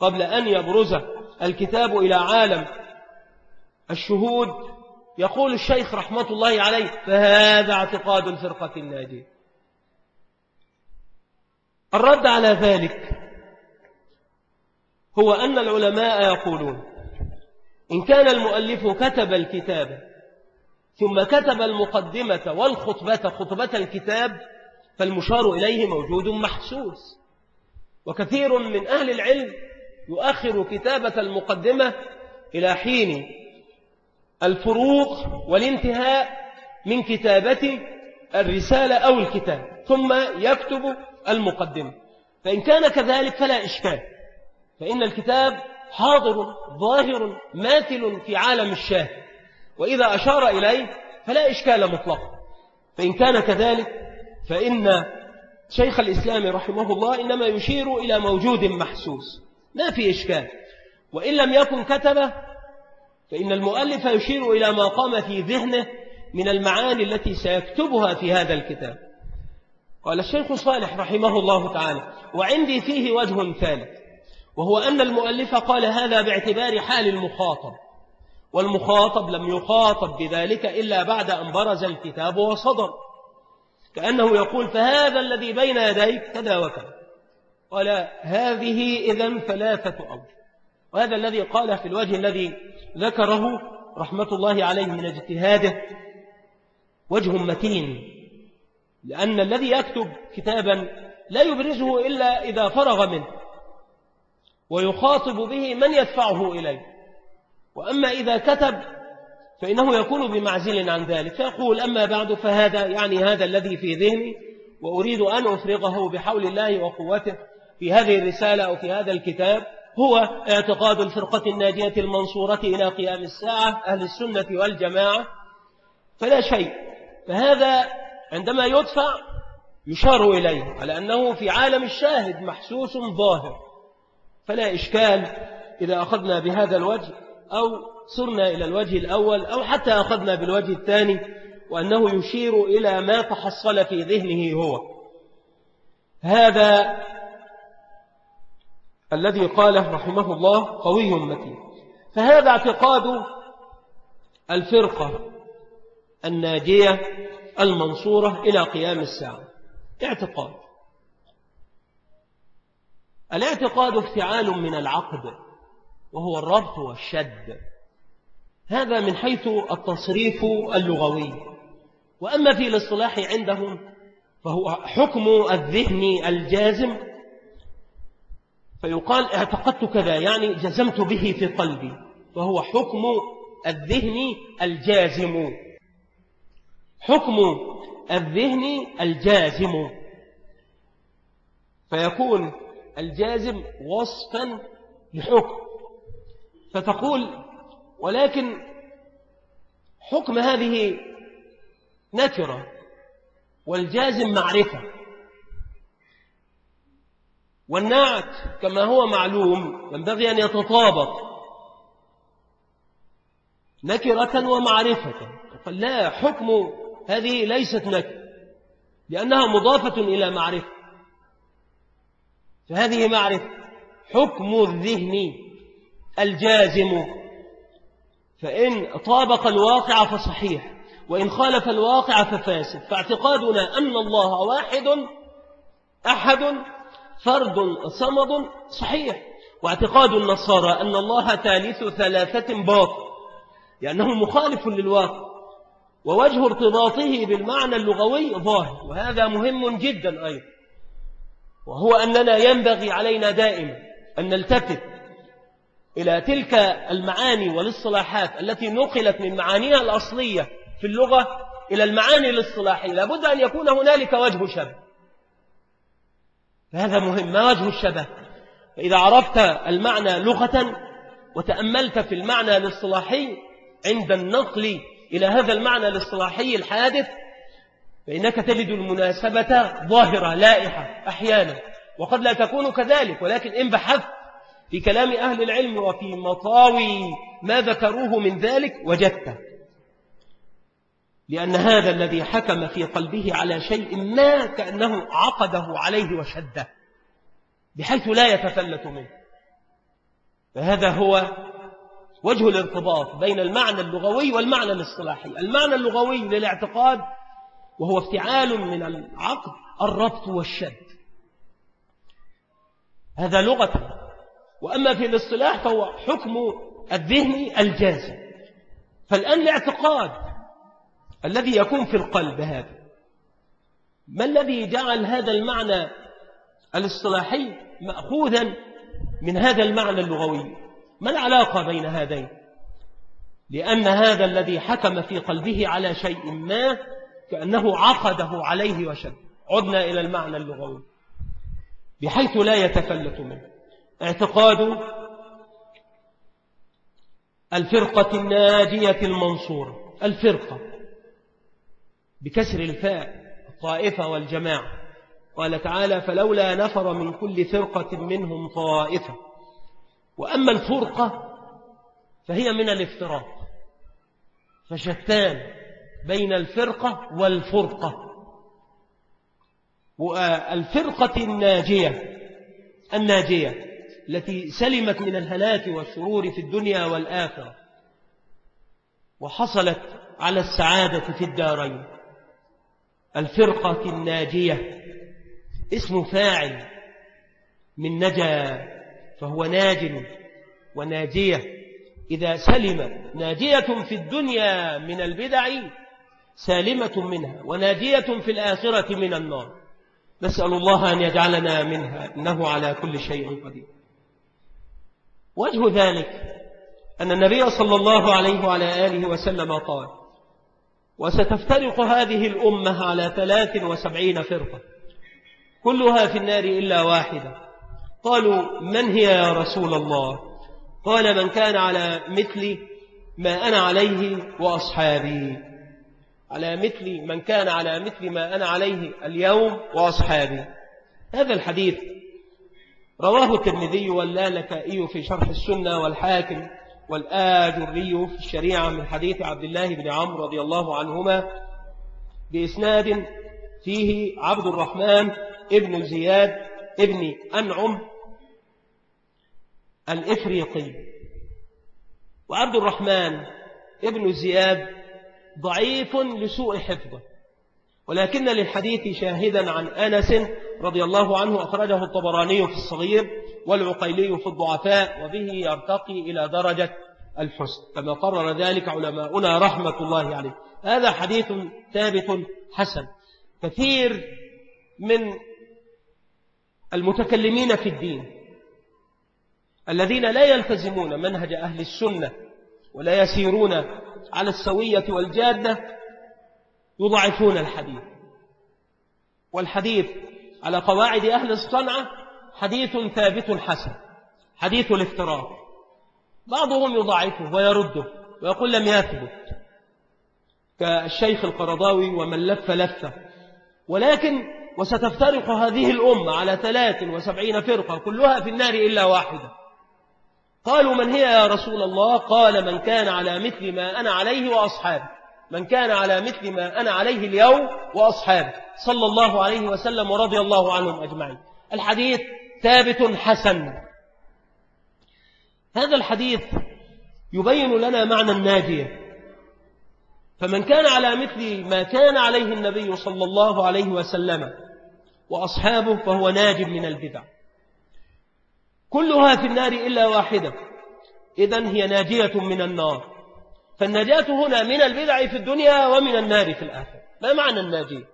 قبل أن يبرز الكتاب إلى عالم الشهود يقول الشيخ رحمة الله عليه فهذا اعتقاد الفرقة الناجية. الرد على ذلك هو أن العلماء يقولون إن كان المؤلف كتب الكتاب ثم كتب المقدمة والخطبة خطبة الكتاب فالمشار إليه موجود محسوس وكثير من أهل العلم يؤخر كتابة المقدمة إلى حين الفروق والانتهاء من كتابة الرسالة أو الكتاب ثم يكتب المقدمة. فإن كان كذلك فلا إشكال. فإن الكتاب حاضر ظاهر ماثل في عالم الشاهد. وإذا أشار إليه فلا إشكال مطلقا. فإن كان كذلك فإن شيخ الإسلام رحمه الله إنما يشير إلى موجود محسوس. ما في إشكال. وإن لم يكن كتبه فإن المؤلف يشير إلى ما قام في ذهنه من المعاني التي سيكتبها في هذا الكتاب. قال الشيخ صالح رحمه الله تعالى وعندي فيه وجه ثالث وهو أن المؤلف قال هذا باعتبار حال المخاطب والمخاطب لم يخاطب بذلك إلا بعد أن برز الكتاب وصدر كأنه يقول فهذا الذي بين يديك كذا وكذا قال هذه إذن ثلاثة أوجه وهذا الذي قال في الوجه الذي ذكره رحمة الله عليه من اجتهاده وجه متين. لأن الذي يكتب كتابا لا يبرزه إلا إذا فرغ منه ويخاطب به من يدفعه إليه. وأما إذا كتب فإنه يكون بمعزل عن ذلك. فيقول أما بعد فهذا يعني هذا الذي في ذهني وأريد أن أفرغه بحول الله وقوته في هذه الرسالة أو في هذا الكتاب. هو اعتقاد الفرقة الناجية المنصورة إلى قيام الساعة أهل السنة والجماعة فلا شيء. فهذا عندما يدفع يشار إليه على أنه في عالم الشاهد محسوس ظاهر فلا إشكال إذا أخذنا بهذا الوجه أو صرنا إلى الوجه الأول أو حتى أخذنا بالوجه الثاني وأنه يشير إلى ما تحصل في ذهنه هو. هذا الذي قاله رحمه الله قوي متين. فهذا اعتقاد الفرقة الناجية المنصورة إلى قيام الساعة. اعتقاد. الاعتقاد افتعال من العقد وهو الربط والشد. هذا من حيث التصريف اللغوي. وأما في الاصطلاح عندهم فهو حكم الذهن الجازم. فيقال اعتقدت كذا يعني جزمت به في قلبي. فهو حكم الذهن الجازم. حكم الذهن الجازم. فيكون الجازم وصفا لحكم. فتقول ولكن حكم هذه نكرة والجازم معرفة. والنعت كما هو معلوم ينبغي أن يتطابق. نكرة ومعرفة. قال لا حكم هذه ليست نكرة لأنها مضافة إلى معرفة. فهذه معرفة. حكم الذهن الجازم. فإن طابق الواقع فصحيح وإن خالف الواقع ففاسد. فاعتقادنا أن الله واحد أحد فرد صمد صحيح. واعتقاد النصارى أن الله ثالث ثلاثة باطل لأنه مخالف للواقع. ووجه ارتباطه بالمعنى اللغوي ظاهر وهذا مهم جدا أيضا. وهو أننا ينبغي علينا دائما أن نلتفت إلى تلك المعاني والاصطلاحات التي نقلت من معانيها الأصلية في اللغة إلى المعاني الاصطلاحية. لابد أن يكون هنالك وجه شبه. فهذا مهم ما وجه الشبه؟ فإذا عرفت المعنى لغة وتأملت في المعنى الاصطلاحي عند النقل إلى هذا المعنى الاصطلاحي الحادث فإنك تجد المناسبة ظاهرة لائحة أحيانا وقد لا تكون كذلك ولكن إن بحثت في كلام أهل العلم وفي مطاوي ما ذكروه من ذلك وجدت لأن هذا الذي حكم في قلبه على شيء ما كأنه عقده عليه وشده بحيث لا يتفلت منه. فهذا هو وجه الارتباط بين المعنى اللغوي والمعنى الاصطلاحي. المعنى اللغوي للاعتقاد وهو افتعال من العقد الربط والشد. هذا لغة. وأما في الاصطلاح فهو حكم الذهن الجازم. فالآن الاعتقاد الذي يكون في القلب هذا ما الذي جعل هذا المعنى الاصطلاحي مأخوذا من هذا المعنى اللغوي؟ ما العلاقة بين هذين؟ لأن هذا الذي حكم في قلبه على شيء ما كأنه عقده عليه وشد. عدنا إلى المعنى اللغوي. بحيث لا يتفلت منه. اعتقاد الفرقة الناجية المنصورة الفرقة. بكسر الفاء الطائفة والجماعة. قال تعالى فلولا نفر من كل فرقة منهم طائفة. وأما الفرقة فهي من الافتراق فشتان بين الفرقة والفرقة. والفرقة الناجية الناجية التي سلمت من الهلاك والشرور في الدنيا والآخرة وحصلت على السعادة في الدارين. الفرقة الناجية اسم فاعل من نجا فهو ناج وناجية. إذا سلم ناجية في الدنيا من البدع سالمة منها وناجية في الآخرة من النار. نسأل الله أن يجعلنا منها إنه على كل شيء قدير. وجه ذلك أن النبي صلى الله عليه وعلى آله وسلم قال وستفترق هذه الأمة على ثلاث وسبعين فرقة كلها في النار إلا واحدة قالوا من هي يا رسول الله؟ قال من كان على مثل ما أنا عليه وأصحابي. على مثل من كان على مثل ما أنا عليه اليوم وأصحابي. هذا الحديث رواه الترمذي واللالكائي في شرح السنة والحاكم والآجري في الشريعة من حديث عبد الله بن عمرو رضي الله عنهما بإسناد فيه عبد الرحمن ابن زياد ابن أنعم الإفريقي وعبد الرحمن ابن زياد ضعيف لسوء حفظه ولكن للحديث شاهدا عن أنس رضي الله عنه أخرجه الطبراني في الصغير والعقيلي في الضعفاء وبه يرتقي إلى درجة الحسن كما قرر ذلك علماؤنا رحمة الله عليه. هذا حديث ثابت حسن. كثير من المتكلمين في الدين الذين لا يلتزمون منهج أهل السنة ولا يسيرون على السوية والجادة يضعفون الحديث. والحديث على قواعد أهل الصنعة حديث ثابت حسن حديث الافتراء بعضهم يضعفه ويرده ويقول لم يثبت كالشيخ القرضاوي ومن لف لفة ولكن وستفترق هذه الأمة على ثلاث وسبعين فرقة كلها في النار إلا واحدة. قالوا من هي يا رسول الله؟ قال من كان على مثل ما أنا عليه وأصحابه. من كان على مثل ما أنا عليه اليوم وأصحابه. صلى الله عليه وسلم ورضي الله عنهم أجمعين. الحديث ثابت حسن. هذا الحديث يبين لنا معنى الناجية. فمن كان على مثل ما كان عليه النبي صلى الله عليه وسلم وأصحابه فهو ناج من البدع. كلها في النار إلا واحدة. إذن هي ناجية من النار. فالنجاة هنا من البدع في الدنيا ومن النار في الآخرة. ما معنى الناجية؟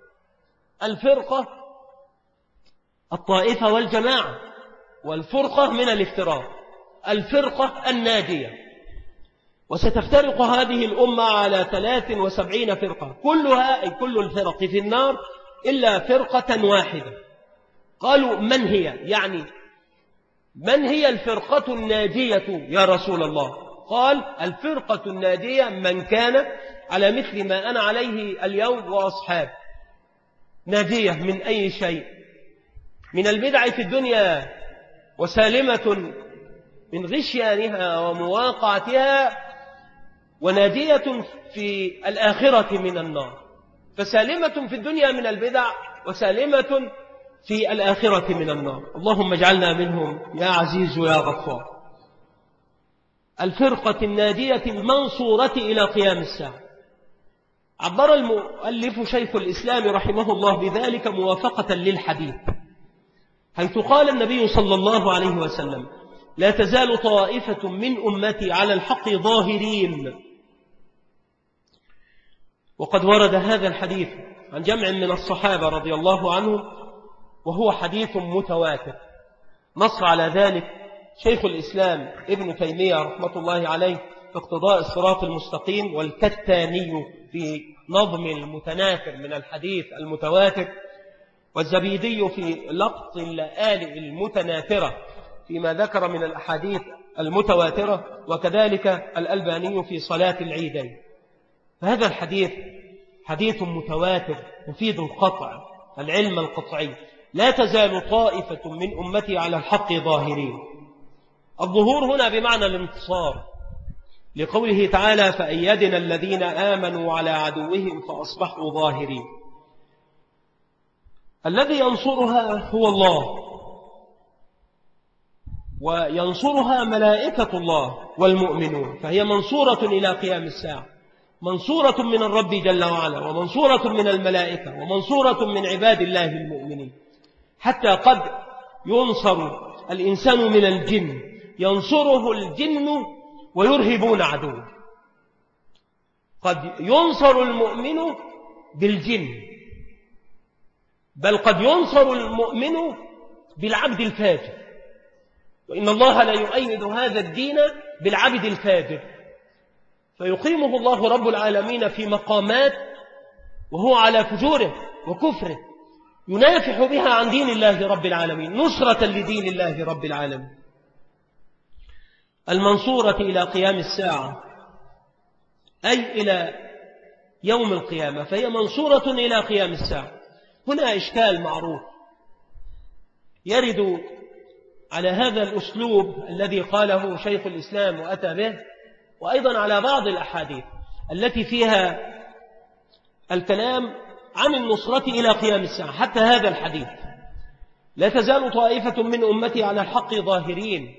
الفرقة الطائفة والجماعة والفرقة من الافتراق الفرقة الناجية. وستفترق هذه الأمة على 73 فرقة. كلها أي كل الفرق في النار إلا فرقة واحدة. قالوا من هي؟ يعني من هي الفرقة الناجية يا رسول الله؟ قال الفرقة الناجية من كان على مثل ما أنا عليه اليوم وأصحاب. ناجية من أي شيء؟ من البدع في الدنيا وسالمة من غشيانها ومواقعتها وناجية في الآخرة من النار. فسالمة في الدنيا من البدع وسالمة في الآخرة من النار. اللهم اجعلنا منهم يا عزيز يا غفار. الفرقة النادية المنصورة إلى قيام الساعة. عبر المؤلف شيخ الإسلام رحمه الله بذلك موافقة للحديث حيث قال النبي صلى الله عليه وسلم لا تزال طائفة من أمتي على الحق ظاهرين. وقد ورد هذا الحديث عن جمع من الصحابة رضي الله عنهم وهو حديث متواتر. نص على ذلك شيخ الإسلام ابن تيمية رحمة الله عليه في اقتضاء الصراط المستقيم والكتاني في نظم المتناثر من الحديث المتواتر والزبيدي في لقط اللآل المتناثرة فيما ذكر من الأحاديث المتواترة وكذلك الألباني في صلاة العيدين. فهذا الحديث حديث متواتر مفيد القطع العلم القطعي. لا تزال طائفة من أمتي على الحق ظاهرين. الظهور هنا بمعنى الانتصار. لقوله تعالى فأيدنا الذين آمنوا على عدوهم فأصبحوا ظاهرين. الذي ينصرها هو الله وينصرها ملائكة الله والمؤمنون. فهي منصورة إلى قيام الساعة. منصورة من الرب جل وعلا ومنصورة من الملائكة ومنصورة من عباد الله المؤمنين. حتى قد ينصر الإنسان من الجن ينصره الجن ويرهبون عدوه. قد ينصر المؤمن بالجن بل قد ينصر المؤمن بالعبد الفاجر. وإن الله لا يؤيد هذا الدين بالعبد الفاجر. فيقيمه الله رب العالمين في مقامات وهو على فجوره وكفره. ينافح بها عن دين الله رب العالمين نصرة لدين الله رب العالمين. المنصورة إلى قيام الساعة أي إلى يوم القيامة فهي منصورة إلى قيام الساعة. هنا إشكال معروف يرد على هذا الأسلوب الذي قاله شيخ الإسلام وأتى به وأيضا على بعض الأحاديث التي فيها الكلام عن النصرة إلى قيام الساعة حتى هذا الحديث. لا تزال طائفة من أمتي على الحق ظاهرين.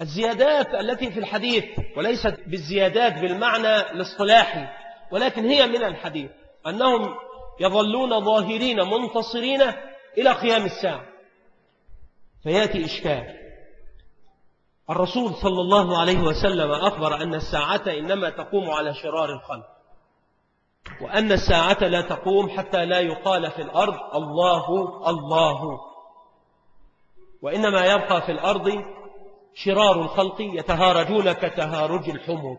الزيادات التي في الحديث وليست بالزيادات بالمعنى الاصطلاحي ولكن هي من الحديث أنهم يظلون ظاهرين منتصرين إلى قيام الساعة. فيأتي إشكال. الرسول صلى الله عليه وسلم أخبر أن الساعة إنما تقوم على شرار الخلق. وأن الساعة لا تقوم حتى لا يقال في الأرض الله الله. وإنما يبقى في الأرض شرار الخلق يتهارجون كتهارج الحمر.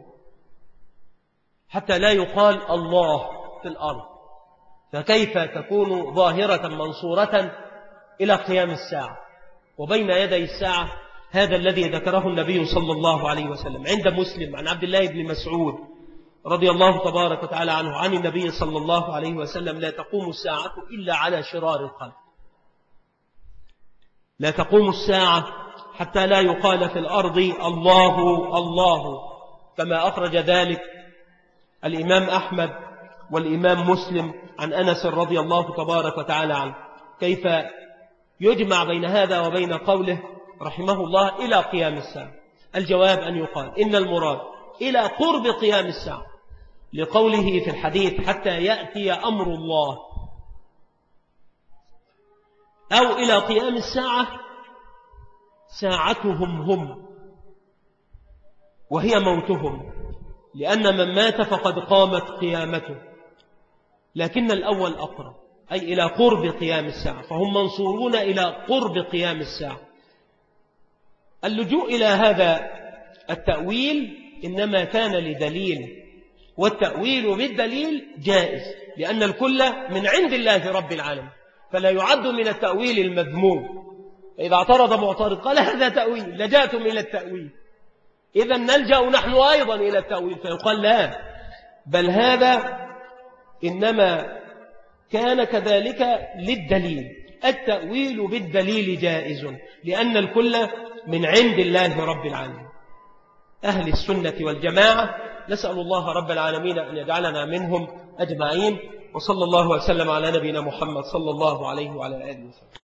حتى لا يقال الله في الأرض. فكيف تكون ظاهرة منصورة إلى قيام الساعة؟ وبين يدي الساعة هذا الذي ذكره النبي صلى الله عليه وسلم. عند مسلم عن عبد الله بن مسعود رضي الله تبارك وتعالى عنه عن النبي صلى الله عليه وسلم لا تقوم الساعة إلا على شرار الخلق لا تقوم الساعة حتى لا يقال في الأرض الله الله. كما أخرج ذلك الإمام أحمد والإمام مسلم عن أنس رضي الله تبارك وتعالى عنه. كيف يجمع بين هذا وبين قوله رحمه الله إلى قيام الساعة؟ الجواب أن يقال إن المراد إلى قرب قيام الساعة. لقوله في الحديث حتى يأتي أمر الله. أو إلى قيام الساعة ساعتهم هم وهي موتهم لأن من مات فقد قامت قيامته. لكن الأول أقرب أي إلى قرب قيام الساعة فهم منصورون إلى قرب قيام الساعة. اللجوء إلى هذا التأويل إنما كان لدليل والتأويل بالدليل جائز لأن الكل من عند الله رب العالمين فلا يعد من التأويل المذموم. فإذا اعترض معترض قال هذا تأويل لجأتم إلى التأويل. إذا نلجأ نحن أيضا إلى التأويل فيقال لا بل هذا إنما كان كذلك للدليل. التأويل بالدليل جائز لأن الكل من عند الله رب العالمين. أهل السنة والجماعة نسأل الله رب العالمين أن يجعلنا منهم أجمعين وصلى الله وسلم على نبينا محمد صلى الله عليه وعلى آله وسلم.